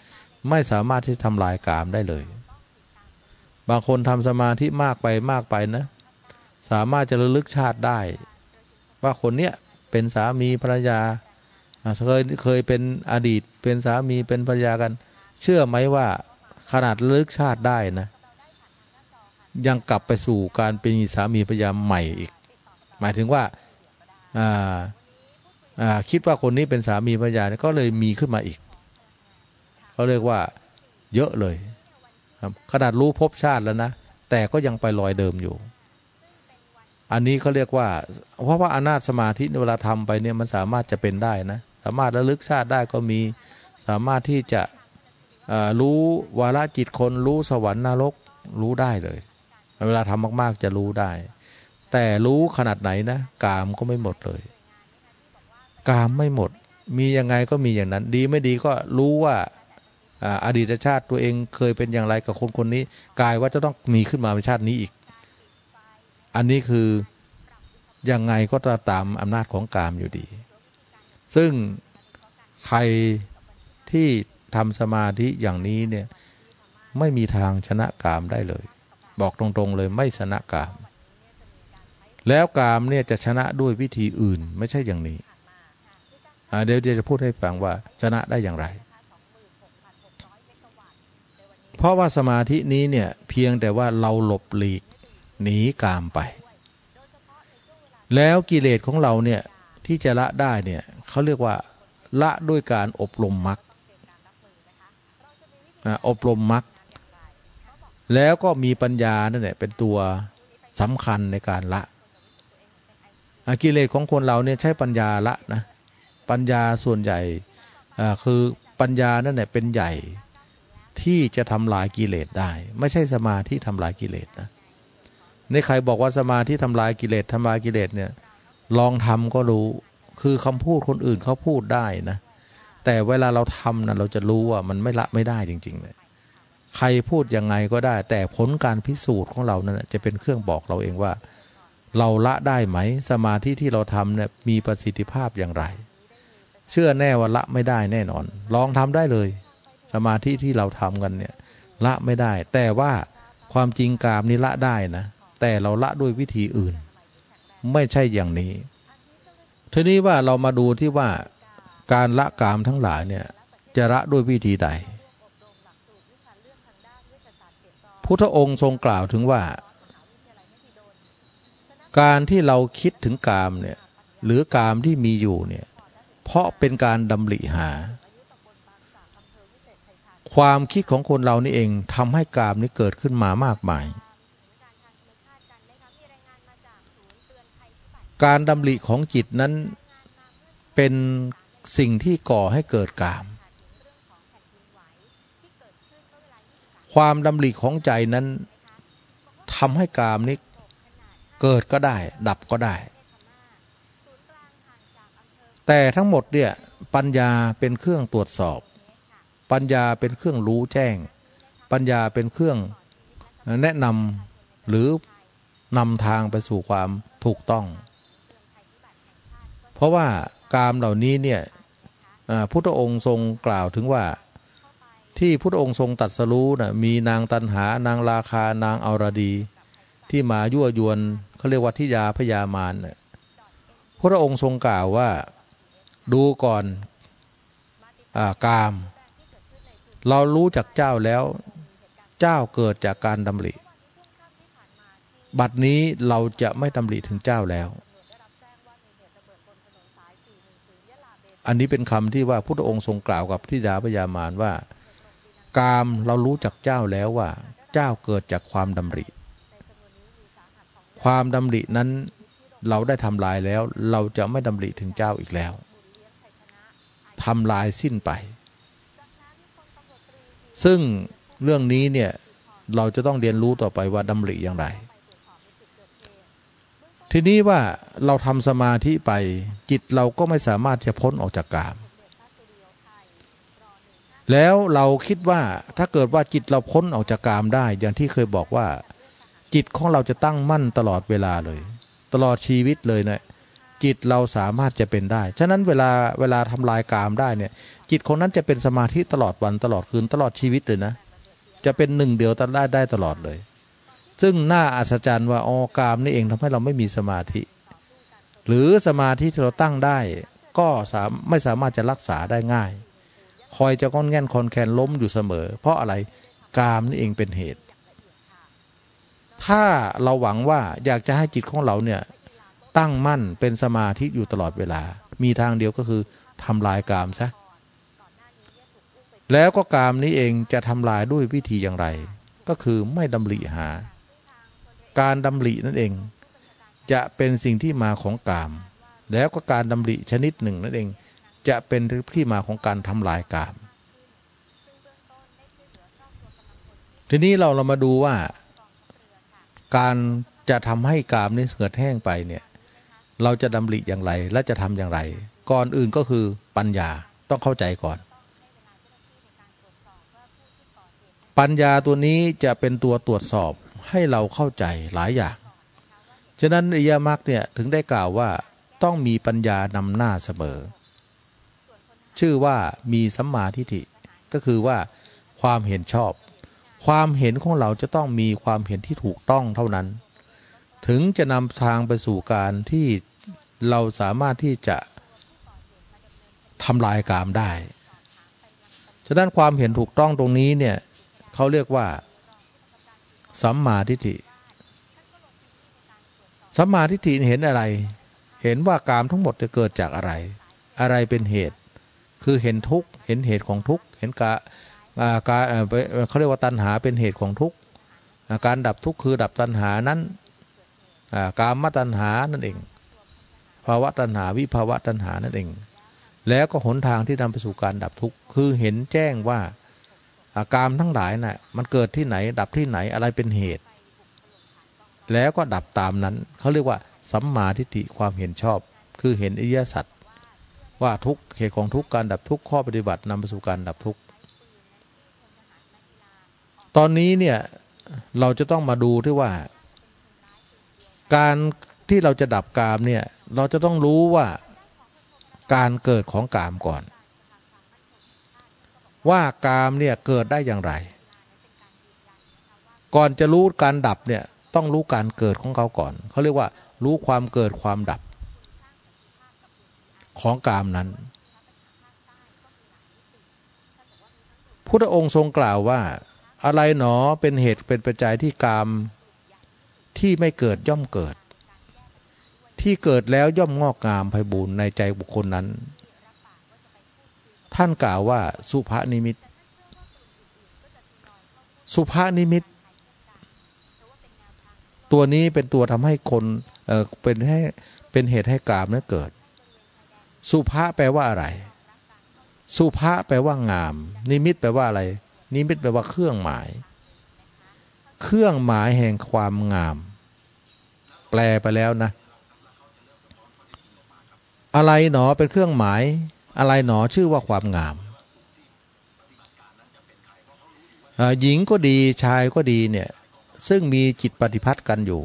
ไม่สามารถที่ทำลายกามได้เลย บางคนทำสมาธิมากไปมากไปนะ สามารถจะระลึกชาติได้ ว่าคนเนี้ยเป็นสามีภรรยาเคยเคยเป็นอดีตเป็นสามีเป็นภรรยากัน เชื่อไหมว่าขนาดลึกชาติได้นะ ยังกลับไปสู่การเป็นสามีภรรยาใหม่อีก หมายถึงว่าคิดว่าคนนี้เป็นสามีภรรยาก็เลยมีขึ้นมาอีกเขาเรียกว่าเยอะเลยขนาดรู้พบชาติแล้วนะ แต่ก็ยังไปลอยเดิมอยู่ อันนี้เขาเรียกว่า เพราะว่าอนาจสมาธิเวลาทำไปเนี่ยมันสามารถจะเป็นได้นะ สามารถระลึกชาติได้ก็มีสามารถที่จะรู้วาระจิตคนรู้สวรรค์นรกรู้ได้เลย เวลาทำมาก ๆ จะรู้ได้ แต่รู้ขนาดไหนนะกามก็ไม่หมดเลย กามไม่หมด มียังไงก็มีอย่างนั้น ดีไม่ดีก็รู้ว่าอดีตชาติตัวเองเคยเป็นอย่างไรกับคนคนนี้กายว่าจะต้องมีขึ้นมาในชาตินี้อีก อันนี้คือยังไงก็ตามอำนาจของกามอยู่ดี ซึ่งใครที่ทำสมาธิอย่างนี้เนี่ยไม่มีทางชนะกามได้เลย บอกตรงๆเลยไม่ชนะกาม แล้วกามเนี่ยจะชนะด้วยวิธีอื่นไม่ใช่อย่างนี้เดี๋ยวจะพูดให้ฟังว่าชนะได้อย่างไร เพราะว่าสมาธินี้เนี่ยเพียงแต่ว่าเราหลบหลีกหนีกามไป แล้วกิเลสของเราเนี่ยที่จะละได้เนี่ยเขาเรียกว่าละด้วยการอบรมมรรคอบรมมรรคแล้วก็มีปัญญานั่นแหละเป็นตัวสำคัญในการละ กิเลสของคนเราเนี่ยใช้ปัญญาละนะปัญญาส่วนใหญ่คือปัญญานั่นแหละเป็นใหญ่ที่จะทำลายกิเลสได้ ไม่ใช่สมาธิทำลายกิเลสนะในใครบอกว่าสมาธิทำลายกิเลสทำลายกิเลสเนี่ยลองทำก็รู้คือคำพูดคนอื่นเขาพูดได้นะ แต่เวลาเราทำนะเราจะรู้ว่ามันไม่ละไม่ได้จริงๆเลยใครพูดยังไงก็ได้ แต่ผลการพิสูจน์ของเรานั้นจะเป็นเครื่องบอกเราเองว่า เราละได้ไหม สมาธิที่เราทำเนี่ยมีประสิทธิภาพอย่างไร เชื่อแน่ว่าละไม่ได้แน่นอน ลองทำได้เลย สมาธิที่เราทำกันเนี่ย ละไม่ได้ แต่ว่าความจริงกามนี้ละได้นะ แต่เราละด้วยวิธีอื่น ไม่ใช่อย่างนี้ทีนี้ว่าเรามาดูที่ว่าการละกามทั้งหลายเนี่ยจะละด้วยวิธีใด พุทธองค์ทรงกล่าวถึงว่า การที่เราคิดถึงกามเนี่ยหรือกามที่มีอยู่เนี่ยเพราะเป็นการดำริหา ความคิดของคนเรานี่เองทำให้กามนี้เกิดขึ้นมามากมาย การดำริของจิตนั้นเป็นสิ่งที่ก่อให้เกิดกาม ความดำริของใจนั้นทำให้กามนี้ เกิดก็ได้ ดับก็ได้ แต่ทั้งหมดเนี่ยปัญญาเป็นเครื่องตรวจสอบ ปัญญาเป็นเครื่องรู้แจ้ง ปัญญาเป็นเครื่องแนะนำหรือนำทางไปสู่ความถูกต้อง เพราะว่ากามเหล่านี้เนี่ยพุทธองค์ทรงกล่าวถึงว่าที่พุทธองค์ทรงตัดสรู้นะมีนางตันหานางราคานางอรดี ที่มายั่วยวน เขาเรียกว่าทิยาพยามารนพระองค์ทรงกล่าวว่าดูก่อนอกาม เรารู้จากเจ้าแล้ว เจ้าเกิดจากการดำริ บัดนี้เราจะไม่ดำริถึงเจ้าแล้ว อันนี้เป็นคำที่ว่าพุทธองค์ทรงกล่าวกับทิดาพยามารว่า กามเรารู้จักเจ้าแล้วว่า เจ้าเกิดจากความดำริ ความดำรินั้นเราได้ทำลายแล้ว เราจะไม่ดำริถึงเจ้าอีกแล้วทำลายสิ้นไป ซึ่งเรื่องนี้เนี่ยเราจะต้องเรียนรู้ต่อไปว่าดำริอย่างไร ทีนี้ว่าเราทำสมาธิไปจิตเราก็ไม่สามารถจะพ้นออกจากกาม แล้วเราคิดว่าถ้าเกิดว่าจิตเราพ้นออกจากกามได้ อย่างที่เคยบอกว่า จิตของเราจะตั้งมั่นตลอดเวลาเลย ตลอดชีวิตเลยเนะี่ยจิตเราสามารถจะเป็นได้ ฉะนั้นเวลาเวลาทำลายกามได้เนี่ย จิตคนนั้นจะเป็นสมาธิตลอดวันตลอดคืนตลอดชีวิตเลยนะ จะเป็นหนึ่งเดียวตได้ได้ตลอดเลย ซึ่งน่าอัศจรรย์ว่าออกามนี่เองทำให้เราไม่มีสมาธิ หรือสมาธิที่เราตั้งได้ ก็สามไม่สามารถจะรักษาได้ง่าย คอยจะก้อนแง่นคอนแคนล้มอยู่เสมอ เพราะอะไรกามนี่เองเป็นเหตุ ถ้าเราหวังว่าอยากจะให้จิตของเราเนี่ยตั้งมั่นเป็นสมาธิอยู่ตลอดเวลา มีทางเดียวก็คือทำลายกามซะแล้วก็กามนี้เองจะทำลายด้วยวิธีอย่างไร ก็คือไม่ดำริหา การดำรินั่นเอง จะเป็นสิ่งที่มาของกาม แล้วก็การดำริชนิดหนึ่งนั่นเอง จะเป็นที่มาของการทำลายกาม ทีนี้เราเรามาดูว่า การจะทำให้กามนี้เกิดแห้งไปเนี่ย เราจะดำริอย่างไรและจะทำอย่างไร ก่อนอื่นก็คือปัญญาต้องเข้าใจก่อน ปัญญาตัวนี้จะเป็นตัวตรวจสอบให้เราเข้าใจหลายอย่าง ฉะนั้นอริยมรรคเนี่ยถึงได้กล่าวว่าต้องมีปัญญานำหน้าเสมอ ชื่อว่ามีสัมมาทิฏฐิก็คือว่าความเห็นชอบ ความเห็นของเราจะต้องมีความเห็นที่ถูกต้องเท่านั้น ถึงจะนำทางไปสู่การที่เราสามารถที่จะทำลายกามได้ ฉะนั้นความเห็นถูกต้องตรงนี้เนี่ยเขาเรียกว่า สัมมาทิฏฐิ สัมมาทิฏฐิเห็นอะไร เห็นว่ากามทั้งหมดจะเกิดจากอะไร อะไรเป็นเหตุ คือเห็นทุกข์ เห็นเหตุของทุกข์ เห็นกา การเขาเรียกว่าตัณหาเป็นเหตุของทุกข์การดับทุกข์คือดับตัณหานั้นกามตัณหานั่นเองภาวะตัณหาวิภาวะตัณหานั่นเอง แล้วก็หนทางที่นำไปสู่การดับทุกข์คือเห็นแจ้งว่าอากามทั้งหลายนะ่ะมันเกิดที่ไหน ดับที่ไหนอะไรเป็นเหตุ แล้วก็ดับตามนั้นเขาเรียกว่าสัมมาทิฏฐิความเห็นชอบ คือเห็นอริยสัจว่าทุกเหตุของทุกการดับทุกข้อปฏิบัตินำไปสู่การดับทุก ตอนนี้เนี่ยเราจะต้องมาดูที่ว่า การที่เราจะดับกามเนี่ย เราจะต้องรู้ว่าการเกิดของกามก่อน ว่ากามเนี่ยเกิดได้อย่างไร ก่อนจะรู้การดับเนี่ยต้องรู้การเกิดของเขาก่อน เขาเรียกว่า รู้ความเกิดความดับ ของกามนั้นพุทธองค์ทรงกล่าวว่า อะไรหนอเป็นเหตุเป็นปัจจัยที่กามที่ไม่เกิดย่อมเกิด ที่เกิดแล้วย่อมงอกงามไพบูรณ์ในใจบุคคลนั้น ท่านกล่าวว่าสุภานิมิต สุภานิมิต ตัวนี้เป็นตัวทำให้คนเออเป็นให้เป็นเหตุให้กามนั้นเกิด สุภาแปลว่าอะไร สุภาแปลว่างาม นิมิตแปลว่าอะไร นิมิตแปลว่าเครื่องหมาย เครื่องหมายแห่งความงาม แปลไปแล้วนะ อะไรหนอเป็นเครื่องหมาย อะไรหนอชื่อว่าความงามหญิงก็ดีชายก็ดีเนี่ย ซึ่งมีจิตปฏิพัติกันอยู่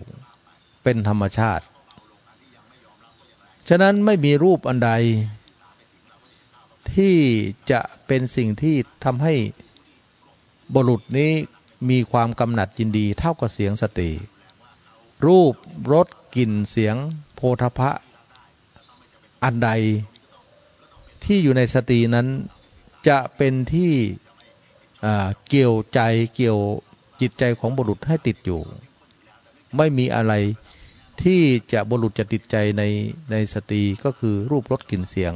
เป็นธรรมชาติ ฉะนั้นไม่มีรูปอันใด ที่จะเป็นสิ่งที่ทำให้ บุรุษนี้มีความกำหนัดยินดีเท่ากับเสียงสติ รูปรสกลิ่นเสียง โพธพะ อันใด ที่อยู่ในสตินั้นจะเป็นที่เกี่ยวใจเกี่ยวจิตใจของบุรุษให้ติดอยู่ ไม่มีอะไรที่จะบุรุษจะติดใจในในสติก็คือรูปรสกลิ่นเสียง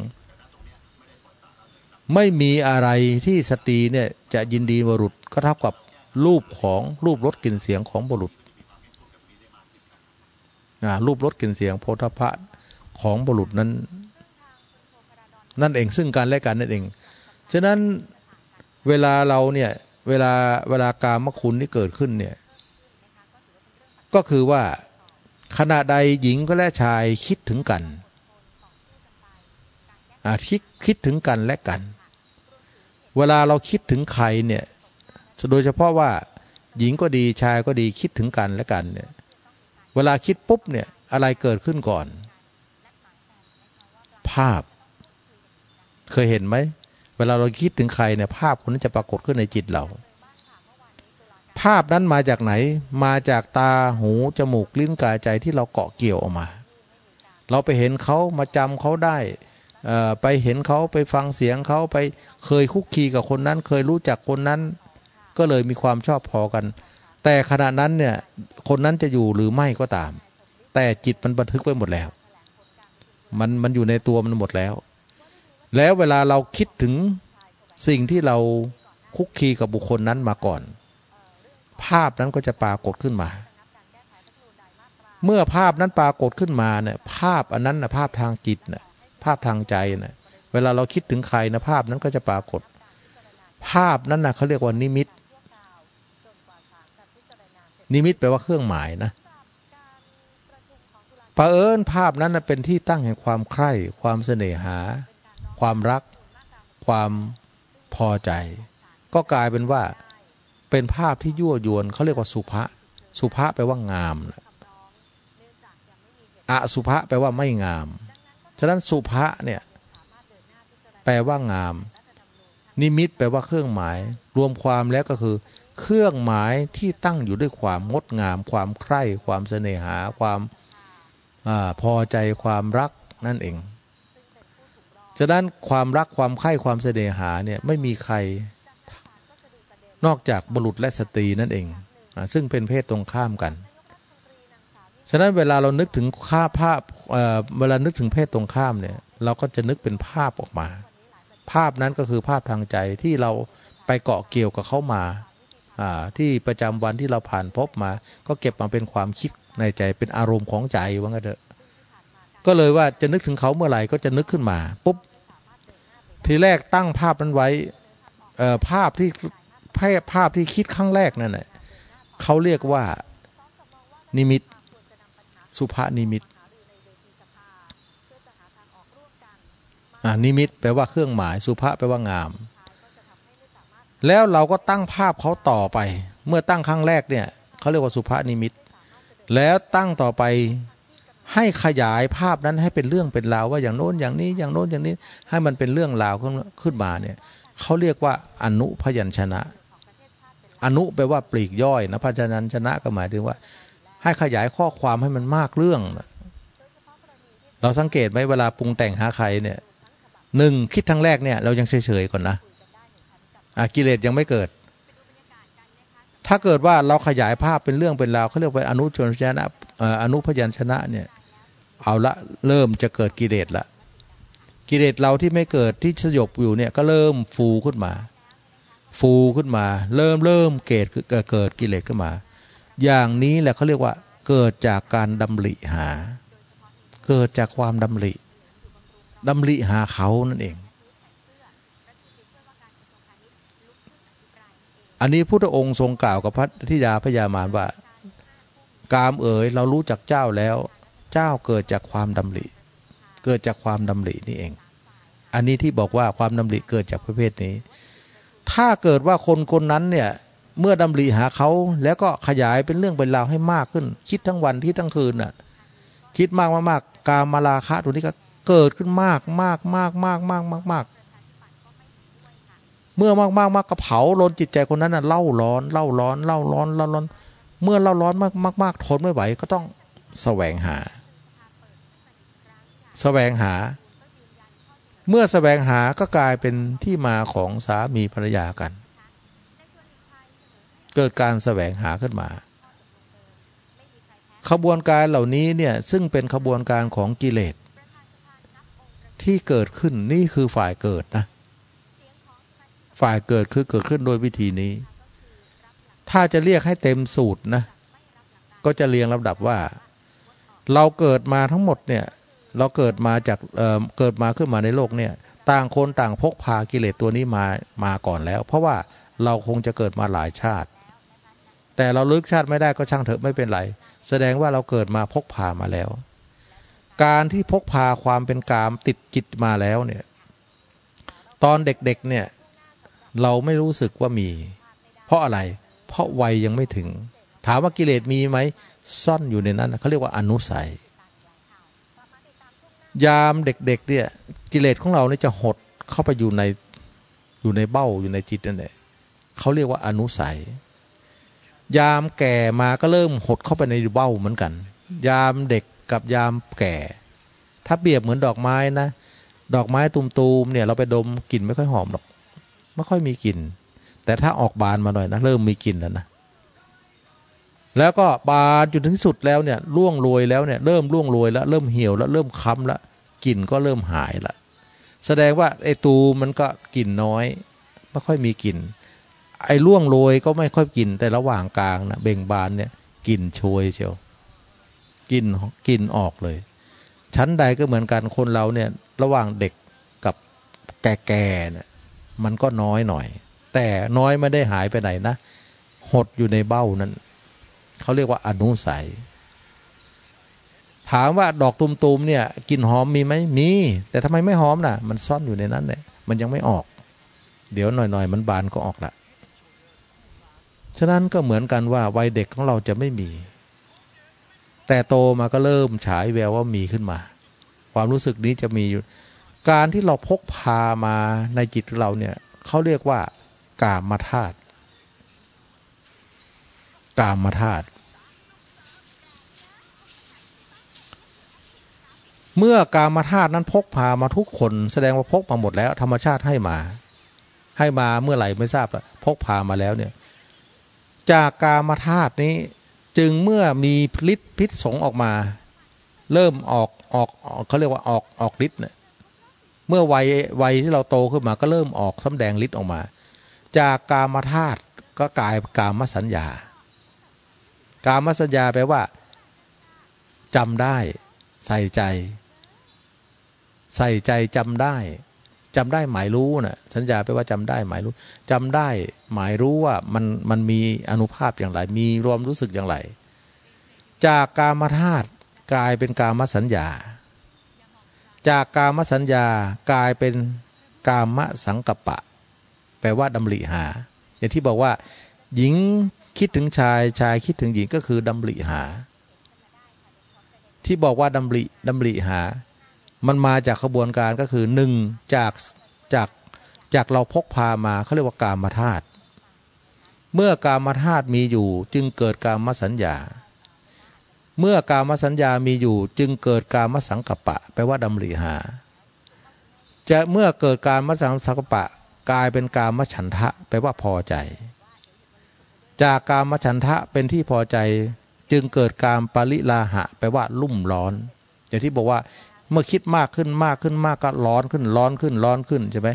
ไม่มีอะไรที่สติเนี่ยจะยินดีบุรุษก็เท่ากับรูปของรูปรสกลิ่นเสียงของบุรุษรูปรสกลิ่นเสียงโพธพะของบุรุษนั้น นั่นเองซึ่งการและกันนั่นเอง ฉะนั้นเวลาเราเนี่ยเวลาเวลาการมคุณที่เกิดขึ้นเนี่ยก็คือว่าขณะใดหญิงก็และชายคิดถึงกันคิดคิดถึงกันและกัน เวลาเราคิดถึงใครเนี่ยโดยเฉพาะว่าหญิงก็ดีชายก็ดีคิดถึงกันและกันเนี่ยเวลาคิดปุ๊บเนี่ยอะไรเกิดขึ้นก่อน ภาพ เคยเห็นไหม เวลาเราคิดถึงใครเนี่ยภาพคนนั้นจะปรากฏขึ้นในจิตเรา ภาพนั้นมาจากไหน มาจากตาหูจมูกลิ้นกายใจที่เราเกาะเกี่ยวออกมา เราไปเห็นเขามาจำเขาได้ ไปเห็นเขาไปฟังเสียงเขาไปเคยคุกคีกับคนนั้น เคยรู้จักคนนั้น ก็เลยมีความชอบพอกัน แต่ขณะนั้นเนี่ยคนนั้นจะอยู่หรือไม่ก็ตาม แต่จิตมันบันทึกไว้หมดแล้ว มันมันอยู่ในตัวมันหมดแล้ว แล้วเวลาเราคิดถึงสิ่งที่เราคุกคีกับบุคคลนั้นมาก่อน ภาพนั้นก็จะปรากฏขึ้นมา เมื่อภาพนั้นปรากฏขึ้นมาเนี่ยภาพอันนั้นนะภาพทางจิตนะ ภาพทางใจนะเวลาเราคิดถึงใครนะภาพนั้นก็จะปรากฏ ภาพนั้นนะเขาเรียกว่านิมิต นิมิตแปลว่าเครื่องหมายนะปะเอิญภาพนั้นนะเป็นที่ตั้งแห่งความใคร่ความเสน่หา ความรัก ความพอใจ ก็กลายเป็นว่าเป็นภาพที่ยั่วยวนเขาเรียกว่าสุภะสุภะแปลว่างามนะอสุภะแปลว่าไม่งาม ฉะนั้นสุภะเนี่ยแปลว่างาม นิมิตแปลว่าเครื่องหมาย รวมความแล้วก็คือ เครื่องหมายที่ตั้งอยู่ด้วยความงดงาม ความใคร่ความเสน่หา ความอพอใจความรักนั่นเอง ฉะนั้นความรักความใคร่ความเสน่หาเนี่ยไม่มีใคร นอกจากบุรุษและสตรีนั่นเองอซึ่งเป็นเพศตรงข้ามกัน ฉะนั้นเวลาเรานึกถึงค่าภาพเเวลานึกถึงเพศตรงข้ามเนี่ย เราก็จะนึกเป็นภาพออกมา ภาพนั้นก็คือภาพทางใจที่เราไปเกาะเกี่ยวกับเขามาที่ประจำวันที่เราผ่านพบมา ก็เก็บมาเป็นความคิดในใจเป็นอารมณ์ของใจว่างั้นเถอะก็เลยว่าจะนึกถึงเขาเมื่อไหร่ก็จะนึกขึ้นมาปุ๊บทีแรกตั้งภาพนั้นไว้ภาพที่ภาพที่คิดครั้งแรกนั่นแหละเขาเรียกว่านิมิต สุภานิมิตนิมิตแปลว่าเครื่องหมายสุภาแปลว่างาม แล้วเราก็ตั้งภาพเขาต่อไป เมื่อตั้งครั้งแรกเนี่ยเขาเรียกว่าสุภานิมิต แล้วตั้งต่อไปให้ขยายภาพนั้นให้เป็นเรื่องเป็นราวว่าอย่างโน้นอย่างนี้อย่างโน้นอย่างนี้ให้มันเป็นเรื่องราวขึ้นมาเนี่ยเขาเรียกว่าอนุพยัญชนะ อนุแปลว่าปลีกย่อยนะพยัญชนะก็หมายถึงว่า ให้ขยายข้อความให้มันมากเรื่อง เราสังเกตไหมเวลาปรุงแต่งหาใครเนี่ยหนึ่งคิดทั้งแรกเนี่ย เรายังเฉยๆก่อนนะกิเลสยังไม่เกิด ถ้าเกิดว่าเราขยายภาพเป็นเรื่องเป็นราวเขาเรียกว่าอนุชนชนะอนุพยัญชนะเนี่ย เอาละเริ่มจะเกิดกิเลสละกิเลสเราที่ไม่เกิดที่สยบอยู่เนี่ยก็เริ่มฟูขึ้นมา ฟูขึ้นมา เริ่มเริ่มเกิดเกิดกิเลสขึ้นมา อย่างนี้แหละเขาเรียกว่า เกิดจากการดำริหา เกิดจากความดำริดำริหาเขานั่นเอง อันนี้พุทธองค์ทรงกล่าวกับพระธิดาพญามารว่า กามเอ๋ยเรารู้จักเจ้าแล้ว เจ้าเกิดจากความดำริ เกิดจากความดำรินี่เอง อันนี้ที่บอกว่าความดำริเกิดจากประเภทนี้ ถ้าเกิดว่าคนคนนั้นเนี่ย เมื่อดำริหาเขาแล้วก็ขยายเป็นเรื่องเป็นราวให้มากขึ้น คิดทั้งวันคิดทั้งคืนน่ะ คิดมากมากๆกามาลาคะตัวนี้ก็เกิดขึ้นมากมากมากมากมากมากมากเมื่อมากมากมากกระเผาลนจิตใจคนนั้นน่ะเล่าร้อนเล่าร้อนเล่าร้อนเล่าร้อน เมื่อเล่าร้อนมากมากมากทนไม่ไหวก็ต้องแสวงหา แสวงหา เมื่อแสวงหาก็กลายเป็นที่มาของสามีภรรยากัน เกิดการแสวงหาขึ้นมา ขบวนการเหล่านี้เนี่ยซึ่งเป็นขบวนการของกิเลสที่เกิดขึ้นนี่คือฝ่ายเกิดนะ ฝ่ายเกิดคือเกิดขึ้นโดยวิธีนี้ ถ้าจะเรียกให้เต็มสูตรนะ ก็จะเรียงลำดับว่า เราเกิดมาทั้งหมดเนี่ย เราเกิดมาจากเเกิดมาขึ้นมาในโลกเนี่ย ต่างคนต่างพกพากิเลสตัวนี้มามาก่อนแล้ว เพราะว่าเราคงจะเกิดมาหลายชาติ แต่เราลึกชาติไม่ได้ก็ช่างเถอะไม่เป็นไร แสดงว่าเราเกิดมาพกพามาแล้ว การที่พกพาความเป็นกามติดจิตมาแล้วเนี่ย ตอนเด็กๆเนี่ย เราไม่รู้สึกว่ามี เพราะอะไร เพราะวัยยังไม่ถึง ถามว่ากิเลสมีไหมซ่อนอยู่ในนั้นเขาเรียกว่าอนุสัย ยามเด็กๆเนี่ยกิเลสของเราเนี่ยจะหดเข้าไปอยู่ในอยู่ในเบ้าอยู่ในจิตนั่นแหละเขาเรียกว่าอนุสัย ยามแก่มาก็เริ่มหดเข้าไปในเบ้าเหมือนกัน ยามเด็กกับยามแก่ ถ้าเปรียบเหมือนดอกไม้นะ ดอกไม้ตุมๆเนี่ย เราไปดมกลิ่นไม่ค่อยหอมหรอก ไม่ค่อยมีกลิ่น แต่ถ้าออกบานมาหน่อยนะเริ่มมีกลิ่นแล้วนะ แล้วก็บานจนถึงสุดแล้วเนี่ยร่วงโรยแล้วเนี่ยเริ่มร่วงโรยแล้วเริ่มเหี่ยวแล้วเริ่มค้ำแล้วกลิ่นก็เริ่มหายละ แสดงว่าไอ้ตูมันก็กลิ่นน้อย ไม่ค่อยมีกลิ่น ไอ้ร่วงโรยก็ไม่ค่อยกลิ่นแต่ระหว่างกลางนะเบ่งบานเนี่ยกลิ่นโชยเชียวกลิ่นกลิ่นออกเลย ชั้นใดก็เหมือนกันคนเราเนี่ยระหว่างเด็กกับแก่ๆเนี่ยมันก็น้อยหน่อย แต่น้อยไม่ได้หายไปไหนนะ หดอยู่ในเบ้านั้นเขาเรียกว่าอนุสัย ถามว่าดอกตุมๆเนี่ยกลิ่นหอมมีไหมมี แต่ทำไมไม่หอมล่ะ มันซ่อนอยู่ในนั้นเนี่ยมันยังไม่ออก เดี๋ยวหน่อยๆ มันบานก็ออกละ ฉะนั้นก็เหมือนกันว่าวัยเด็กของเราจะไม่มี แต่โตมาก็เริ่มฉายแววว่ามีขึ้นมา ความรู้สึกนี้จะมีอยู่ การที่เราพกพามาในจิตเราเนี่ยเขาเรียกว่ากามาธาตุกามาธาตุเมื่อกามธาตุนั้นพกพามาทุกคนแสดงว่าพกมาหมดแล้ว ธรรมชาติให้มา ให้มาเมื่อไหร่ไม่ทราบแล้วพกพามาแล้วเนี่ย จากกามธาตุนี้จึงเมื่อมีฤทธิ์พิษสงออกมา เริ่มออกออกเขาเรียกว่าออกออกฤทธิ์เนี่ยเมื่อวัยวัยที่เราโตขึ้นมาก็เริ่มออกสำแดงฤทธิ์ออกมา จากกามธาตุก็กลายกามสัญญา กามสัญญาแปลว่าจำได้ ใส่ใจ ใส่ใจจำได้จำได้หมายรู้นะ่ะสัญญาแปลว่าจำได้หมายรู้จำได้ หมายรู้ว่ามันมันมีอนุภาพอย่างไร มีรวมรู้สึกอย่างไร จากกามธาตุกลายเป็นกามสัญญา จากกามสัญญากลายเป็นกามสังกปะ แปลว่าดำริหา อย่างที่บอกว่า หญิงคิดถึงชายชายคิดถึงหญิงก็คือดำริหา ที่บอกว่าดำริดำริหา มันมาจากขบวนการก็คือหนึ่งจากจากจากเราพกพามาเขาเรียกว่ากามธาตุ เมื่อกามธาตุมีอยู่จึงเกิดกามสัญญา เมื่อกามสัญญามีอยู่จึงเกิดกามสังกปะแปลว่าดำริหา จะเมื่อเกิดการมสังสังกปะกลายเป็นกามฉันทะแปลว่าพอใจ จากการมฉันทะเป็นที่พอใจจึงเกิดการปริลาหะแปลว่าลุ่มร้อน อย่างที่บอกว่าเมื่อคิดมากขึ้นมากขึ้นมากก็ร้อนขึ้นร้อนขึ้นร้อนขึ้นใช่ไหม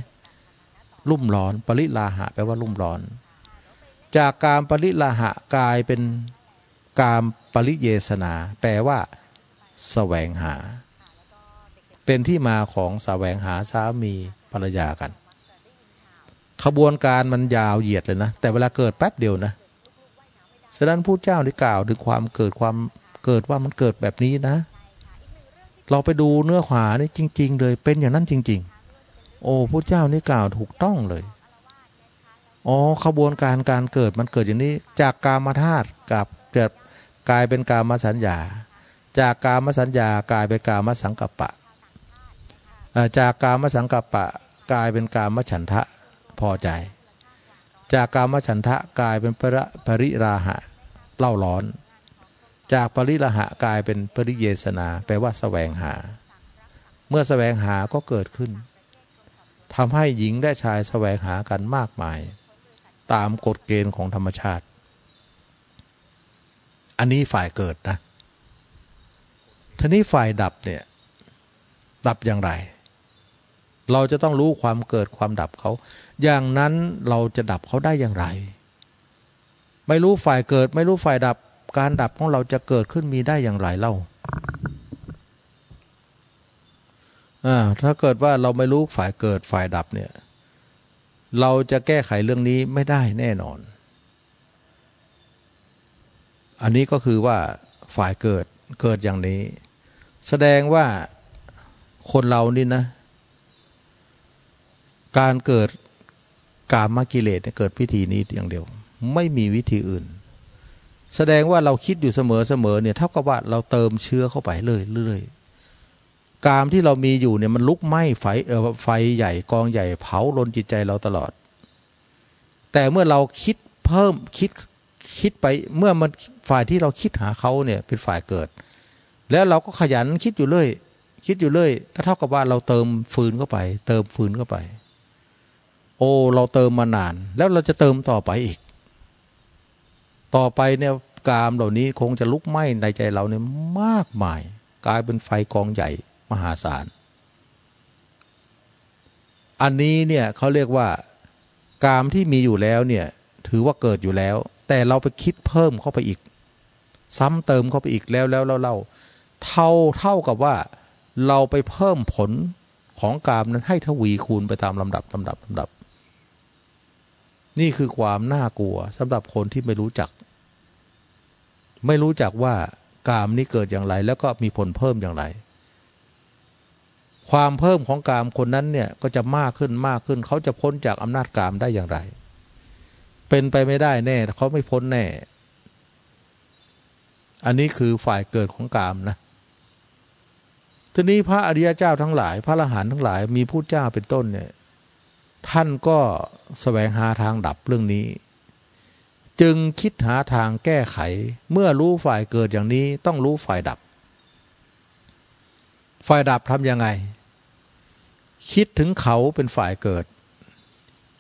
ลุ่มร้อน ปริลาหะแปลว่าลุ่มร้อน จากการปริลาหะกลายเป็นการปริเยสนา แปลว่าสแสวงหา เป็นที่มาของสแสวงหาสามีภรรยากัน ขบวนการมันยาวเหยียดเลยนะ แต่เวลาเกิดแป๊บเดียวนะฉะนั้นผู้เจ้าได้กล่าวถึงความเกิดความเกิดว่ามันเกิดแบบนี้นะ เราไปดูเนื้อขวานี่จริง ๆ เลยเป็นอย่างนั้นจริง ๆ โอ้ผู้เจ้านี่กล่าวถูกต้องเลย อ๋อขบวนการการเกิดมันเกิดอย่างนี้ จากกามธาตุกับเกิดกลายเป็นกามสัญญา จากกามสัญญากลายเป็นกามสังกัปปะ จากกามสังกัปปะกลายเป็นกามฉันทะพอใจ จากกามฉันทะกลายเป็นปรปริราหะเล่าร้อน จากปริราหะกลายเป็นปริเยสนาแปลว่าสแสวงหา เมื่อสแสวงหาก็เกิดขึ้นทำให้หญิงและชายสแสวงหากันมากมาย ตามกฎเกณฑ์ของธรรมชาติ อันนี้ฝ่ายเกิดนะทีนี้ฝ่ายดับเนี่ย ดับอย่างไร เราจะต้องรู้ความเกิดความดับเขา อย่างนั้นเราจะดับเขาได้อย่างไร ไม่รู้ฝ่ายเกิด ไม่รู้ฝ่ายดับ การดับของเราจะเกิดขึ้นมีได้อย่างไรเล่าอ่าถ้าเกิดว่าเราไม่รู้ฝ่ายเกิดฝ่ายดับเนี่ย เราจะแก้ไขเรื่องนี้ไม่ได้แน่นอน อันนี้ก็คือว่าฝ่ายเกิดเกิดอย่างนี้ แสดงว่าคนเรานี่นะ การเกิดกามกิเลสเกิดพิธีนี้อย่างเดียว ไม่มีวิธีอื่น แสดงว่าเราคิดอยู่เสมอเสมอเนี่ยเท่ากับว่าเราเติมเชื้อเข้าไปเรื่อยๆ กามที่เรามีอยู่เนี่ยมันลุกไหม้ไฟเออไฟใหญ่กองใหญ่เผาลนจิตใจเราตลอด แต่เมื่อเราคิดเพิ่มคิดคิดไปเมื่อมันฝ่ายที่เราคิดหาเขาเนี่ยเป็นฝ่ายเกิด แล้วเราก็ขยันคิดอยู่เรื่อยคิดอยู่เรื่อยก็เท่ากับว่าเราเติมฟืนเข้าไป เติมฟืนเข้าไป โอ้เราเติมมานาน แล้วเราจะเติมต่อไปอีก ต่อไปเนี่ยกามเหล่านี้คงจะลุกไหม้ในใจเราเนี่ยมากมาย กลายเป็นไฟกองใหญ่ มหาศาล อันนี้เนี่ยเขาเรียกว่ากามที่มีอยู่แล้วเนี่ยถือว่าเกิดอยู่แล้ว แต่เราไปคิดเพิ่มเข้าไปอีก ซ้ำเติมเข้าไปอีกแล้วแล้วเล่าเท่าเท่ากับว่าเราไปเพิ่มผลของกามนั้นให้ทวีคูณไปตามลำดับลำดับลำดับ นี่คือความน่ากลัวสำหรับคนที่ไม่รู้จัก ไม่รู้จักว่ากามนี้เกิดอย่างไร แล้วก็มีผลเพิ่มอย่างไร ความเพิ่มของกามคนนั้นเนี่ยก็จะมากขึ้นมากขึ้น เขาจะพ้นจากอำนาจกามได้อย่างไร เป็นไปไม่ได้แน่เขาไม่พ้นแน่ อันนี้คือฝ่ายเกิดของกามนะทีนี้พระอริยเจ้าทั้งหลาย พระอรหันต์ทั้งหลาย มีผู้เจ้าเป็นต้นเนี่ย ท่านก็สแสวงหาทางดับเรื่องนี้ จึงคิดหาทางแก้ไข เมื่อรู้ฝ่ายเกิดอย่างนี้ต้องรู้ฝ่ายดับ ฝ่ายดับทำยังไง คิดถึงเขาเป็นฝ่ายเกิด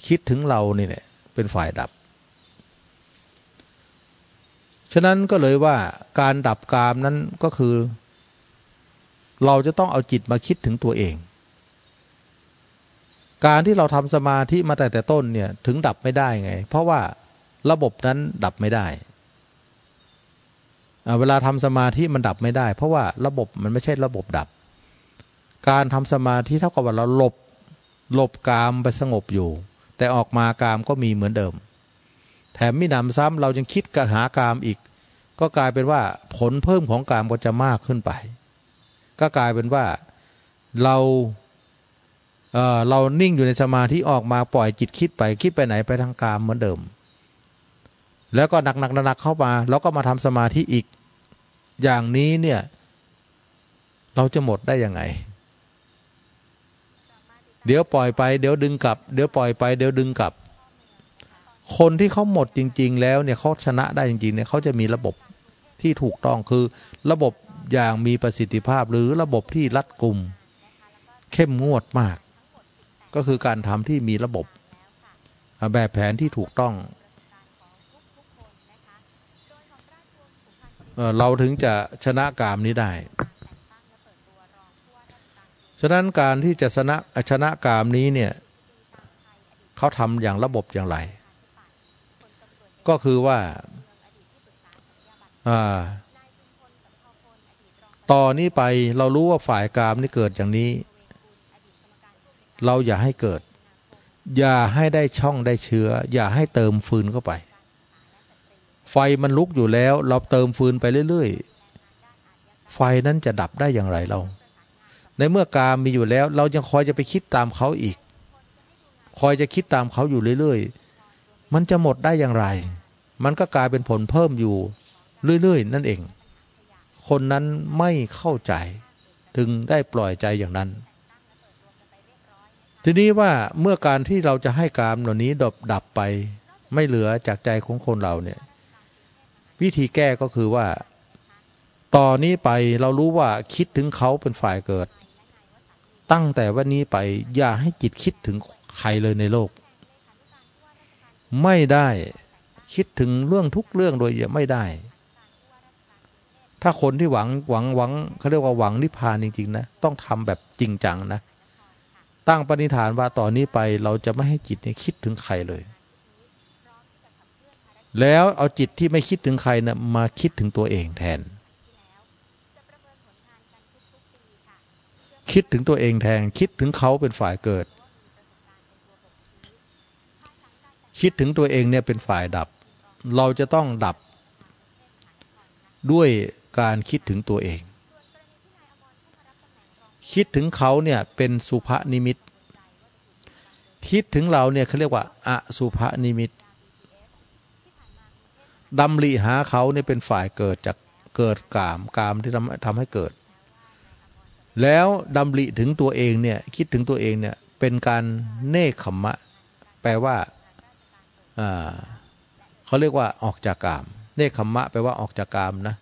คิดถึงเรานี่แหละเป็นฝ่ายดับ ฉะนั้นก็เลยว่าการดับกามนั้นก็คือ เราจะต้องเอาจิตมาคิดถึงตัวเอง การที่เราทำสมาธิมาแต่แต่ต้นเนี่ยถึงดับไม่ได้ไง เพราะว่าระบบนั้นดับไม่ได้ เวลาทำสมาธิมันดับไม่ได้ เพราะว่าระบบมันไม่ใช่ระบบดับ การทำสมาธิเท่ากับว่าเราหลบหลบกามไปสงบอยู่ แต่ออกมากามก็มีเหมือนเดิม แถมมิหนำซ้ำเรายังคิดกันหากามอีก ก็กลายเป็นว่าผลเพิ่มของกามก็จะมากขึ้นไป ก็กลายเป็นว่าเราเเรานิ่งอยู่ในสมาธิออกมาปล่อยจิตคิดไปคิดไปไหนไปทางกามเหมือนเดิม แล้วก็หนักหนักหนักเข้ามาแล้วก็มาทำสมาธิอีก อย่างนี้เนี่ย เราจะหมดได้ยังไง เดี๋ยวปล่อยไปเดี๋ยวดึงกลับ เดี๋ยวปล่อยไปเดี๋ยวดึงกลับ คนที่เขาหมดจริง ๆ แล้วเนี่ยเขาชนะได้จริงๆเนี่ยเขาจะมีระบบที่ถูกต้องคือระบบอย่างมีประสิทธิภาพหรือระบบที่รัดกุม เข้มงวดมาก ก็คือการทำที่มีระบบ แบบแผนที่ถูกต้องเราถึงจะชนะกามนี้ได้ ฉะนั้นการที่จะชนะชนะกามนี้เนี่ยเขาทำอย่างระบบอย่างไร ก็คือว่าต่อนนี้ไปเรารู้ว่าฝ่ายกามนี่เกิดอย่างนี้ เราอย่าให้เกิด อย่าให้ได้ช่องได้เชื้อ อย่าให้เติมฟืนเข้าไป ไฟมันลุกอยู่แล้ว เราเติมฟืนไปเรื่อยๆ ไฟนั้นจะดับได้อย่างไรเรา ในเมื่อกามมีอยู่แล้ว เรายังคอยจะไปคิดตามเขาอีก คอยจะคิดตามเขาอยู่เรื่อยๆ มันจะหมดได้อย่างไร มันก็กลายเป็นผลเพิ่มอยู่เรื่อยๆ นั่นเอง คนนั้นไม่เข้าใจถึงได้ปล่อยใจอย่างนั้น ทีนี้ว่าเมื่อการที่เราจะให้กามเหล่านี้ดับดับไป ไม่เหลือจากใจของคนเราเนี่ย วิธีแก้ก็คือว่า ต่อนนี้ไปเรารู้ว่าคิดถึงเขาเป็นฝ่ายเกิด ตั้งแต่วันนี้ไปอย่าให้จิตคิดถึงใครเลยในโลก ไม่ได้คิดถึงเรื่องทุกเรื่องโดยไม่ได้ ถ้าคนที่หวังหวังหวังเขาเรียกว่าหวังนิพพานจริงๆนะต้องทำแบบจริงจังนะ ตั้งปณิธานว่าต่อนนี้ไปเราจะไม่ให้จิตเนี่ยคิดถึงใครเลย แล้วเอาจิตที่ไม่คิดถึงใครนะมาคิดถึงตัวเองแทน คิดถึงตัวเองแทนคิดถึงเขาเป็นฝ่ายเกิด คิดถึงตัวเองเนี่ยเป็นฝ่ายดับ เราจะต้องดับ ด้วยการคิดถึงตัวเอง คิดถึงเขาเนี่ยเป็นสุภนิมิต คิดถึงเราเนี่ยเขาเรียกว่าอสุภนิมิตดำริหาเขาเนี่ยเป็นฝ่ายเกิดจากเกิดกามกามที่ทำทำให้เกิด แล้วดำริถึงตัวเองเนี่ยคิดถึงตัวเองเนี่ยเป็นการเนคขมะ แปลว่าเขาเรียกว่าออกจากกาม เนคขมะ แปลว่าออกจากกามนะ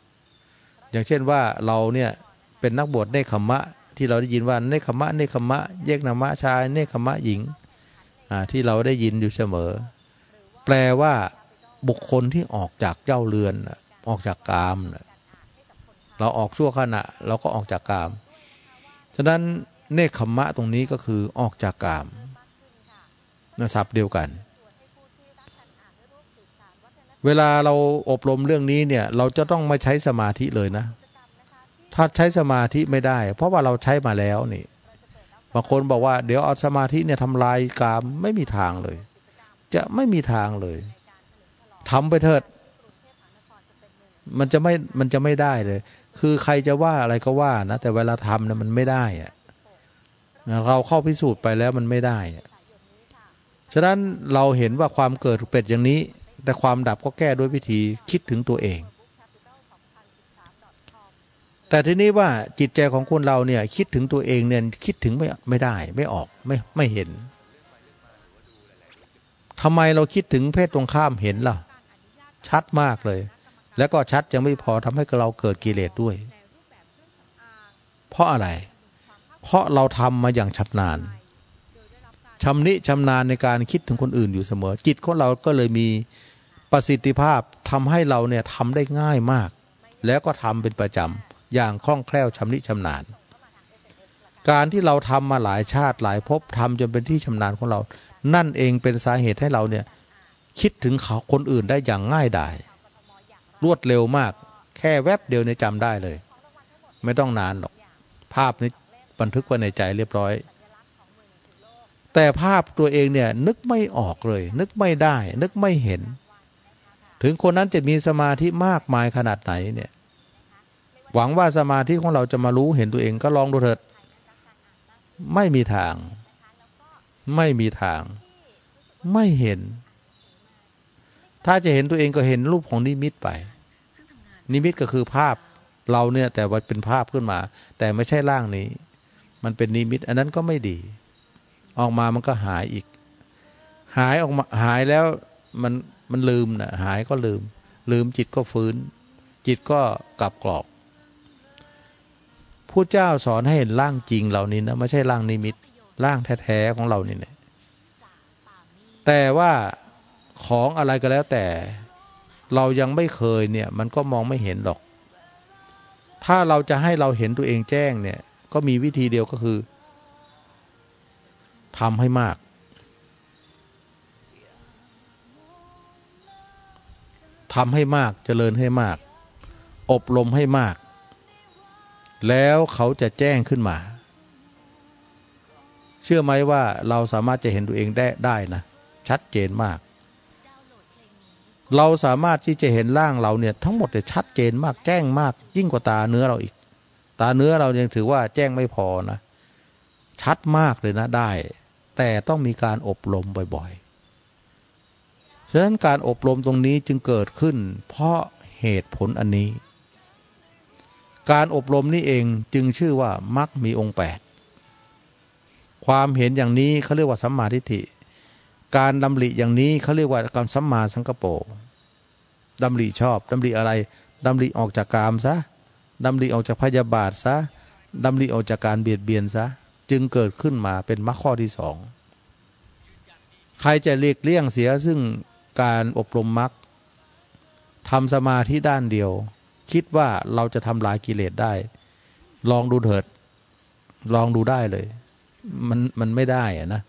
อย่างเช่นว่าเราเนี่ยเป็นนักบวชเนคขมะ ที่เราได้ยินว่าเนคขมะเนคขมะแยกนามะชายเนคขมะหญิงที่เราได้ยินอยู่เสมอ แปลว่าบุคคลที่ออกจากเจ้าเรือนออกจากกามเราออกชั่วขณะ เราก็ออกจากกามะนั้นเนคขมะตรงนี้ก็คือออกจากกามนะศัพท์เดียวกัน เวลาเราอบรมเรื่องนี้เนี่ย เราจะต้องไม่ใช้สมาธิเลยนะ ถ้าใช้สมาธิไม่ได้ เพราะว่าเราใช้มาแล้วนี่บางคนบอกว่าเดี๋ยวเอาสมาธิเนี่ยทำลายกามไม่มีทางเลย จะไม่มีทางเลยทำไปเถิด มันจะไม่มันจะไม่ได้เลย คือใครจะว่าอะไรก็ว่านะ แต่เวลาทำเนี่ยมันไม่ได้อะเราเข้าพิสูจน์ไปแล้วมันไม่ได้ฉะนั้นเราเห็นว่าความเกิดเป็ดอย่างนี้ แต่ความดับก็แก้ด้วยวิธีคิดถึงตัวเอง แต่ทีนี้ว่าจิตใจของคนเราเนี่ยคิดถึงตัวเองเนี่ยคิดถึงไม่ไม่ได้ ไม่ออกไม่ไม่เห็นทำไมเราคิดถึงเพศตรงข้ามเห็นล่ะ ชัดมากเลย แล้วก็ชัดยังไม่พอทำให้เราเกิดกิเลสด้วย เพราะอะไร เพราะเราทำมาอย่างชำนาญชำนิชำนาญในการคิดถึงคนอื่นอยู่เสมอ จิตของเราก็เลยมีประสิทธิภาพทำให้เราเนี่ยทำได้ง่ายมาก แล้วก็ทำเป็นประจำอย่างคล่องแคล่วชำนิชำนาญ การที่เราทำมาหลายชาติหลายภพทำจนเป็นที่ชำนาญของเรา นั่นเองเป็นสาเหตุให้เราเนี่ยคิดถึงเขาคนอื่นได้อย่างง่ายดาย รวดเร็วมาก แค่แวบเดียวในจำได้เลย ไม่ต้องนานหรอก ภาพนี้บันทึกไว้ในใจเรียบร้อย แต่ภาพตัวเองเนี่ยนึกไม่ออกเลย นึกไม่ได้ นึกไม่เห็น ถึงคนนั้นจะมีสมาธิมากมายขนาดไหนเนี่ย หวังว่าสมาธิของเราจะมารู้เห็นตัวเองก็ลองดูเถิด ไม่มีทาง ไม่มีทาง ไม่เห็นถ้าจะเห็นตัวเองก็เห็นรูปของนิมิตไป นิมิตก็คือภาพเราเนี่ยแต่ว่าเป็นภาพขึ้นมา แต่ไม่ใช่ร่างนี้ มันเป็นนิมิต อันนั้นก็ไม่ดี ออกมามันก็หายอีก หายออกมาหายแล้วมันมันลืมนะหายก็ลืม ลืมจิตก็ฟื้น จิตก็กลับกรอกผู้เจ้าสอนให้เห็นร่างจริงเหล่านี้นะไม่ใช่ร่างนิมิตร่างแท้ๆของเรานี่แหละแต่ว่าของอะไรก็แล้วแต่ เรายังไม่เคยเนี่ยมันก็มองไม่เห็นหรอก ถ้าเราจะให้เราเห็นตัวเองแจ้งเนี่ย ก็มีวิธีเดียวก็คือทำให้มากทำให้มากเจริญให้มาก อบรมให้มาก แล้วเขาจะแจ้งขึ้นมา เชื่อไหมว่าเราสามารถจะเห็นตัวเองได้ได้นะ ชัดเจนมาก เราสามารถที่จะเห็นร่างเราเนี่ยทั้งหมดเนี่ยชัดเจนมากแจ้งมาก ยิ่งกว่าตาเนื้อเราอีก ตาเนื้อเรายังถือว่าแจ้งไม่พอนะ ชัดมากเลยนะได้ แต่ต้องมีการอบรมบ่อยๆ ฉะนั้นการอบรมตรงนี้จึงเกิดขึ้น เพราะเหตุผลอันนี้ การอบรมนี่เองจึงชื่อว่ามักมีองค์แปดความเห็นอย่างนี้เขาเรียกว่าสัมมาทิฏฐิ การดำริอย่างนี้เขาเรียกว่าการสัมมาสังกปรดำริชอบดำริอะไรดำริออกจากกามซะดำริออกจากพยาบาทซะดำริออกจากการเบียดเบียนซะจึงเกิดขึ้นมาเป็นมรรคข้อที่สองใครจะเลีกเลี่ยงเสียซึ่งการอบรมมรรคทำสมาธิด้านเดียว คิดว่าเราจะทำลายกิเลสได้ ลองดูเถิด ลองดูได้เลย มันมันไม่ได้อะนะ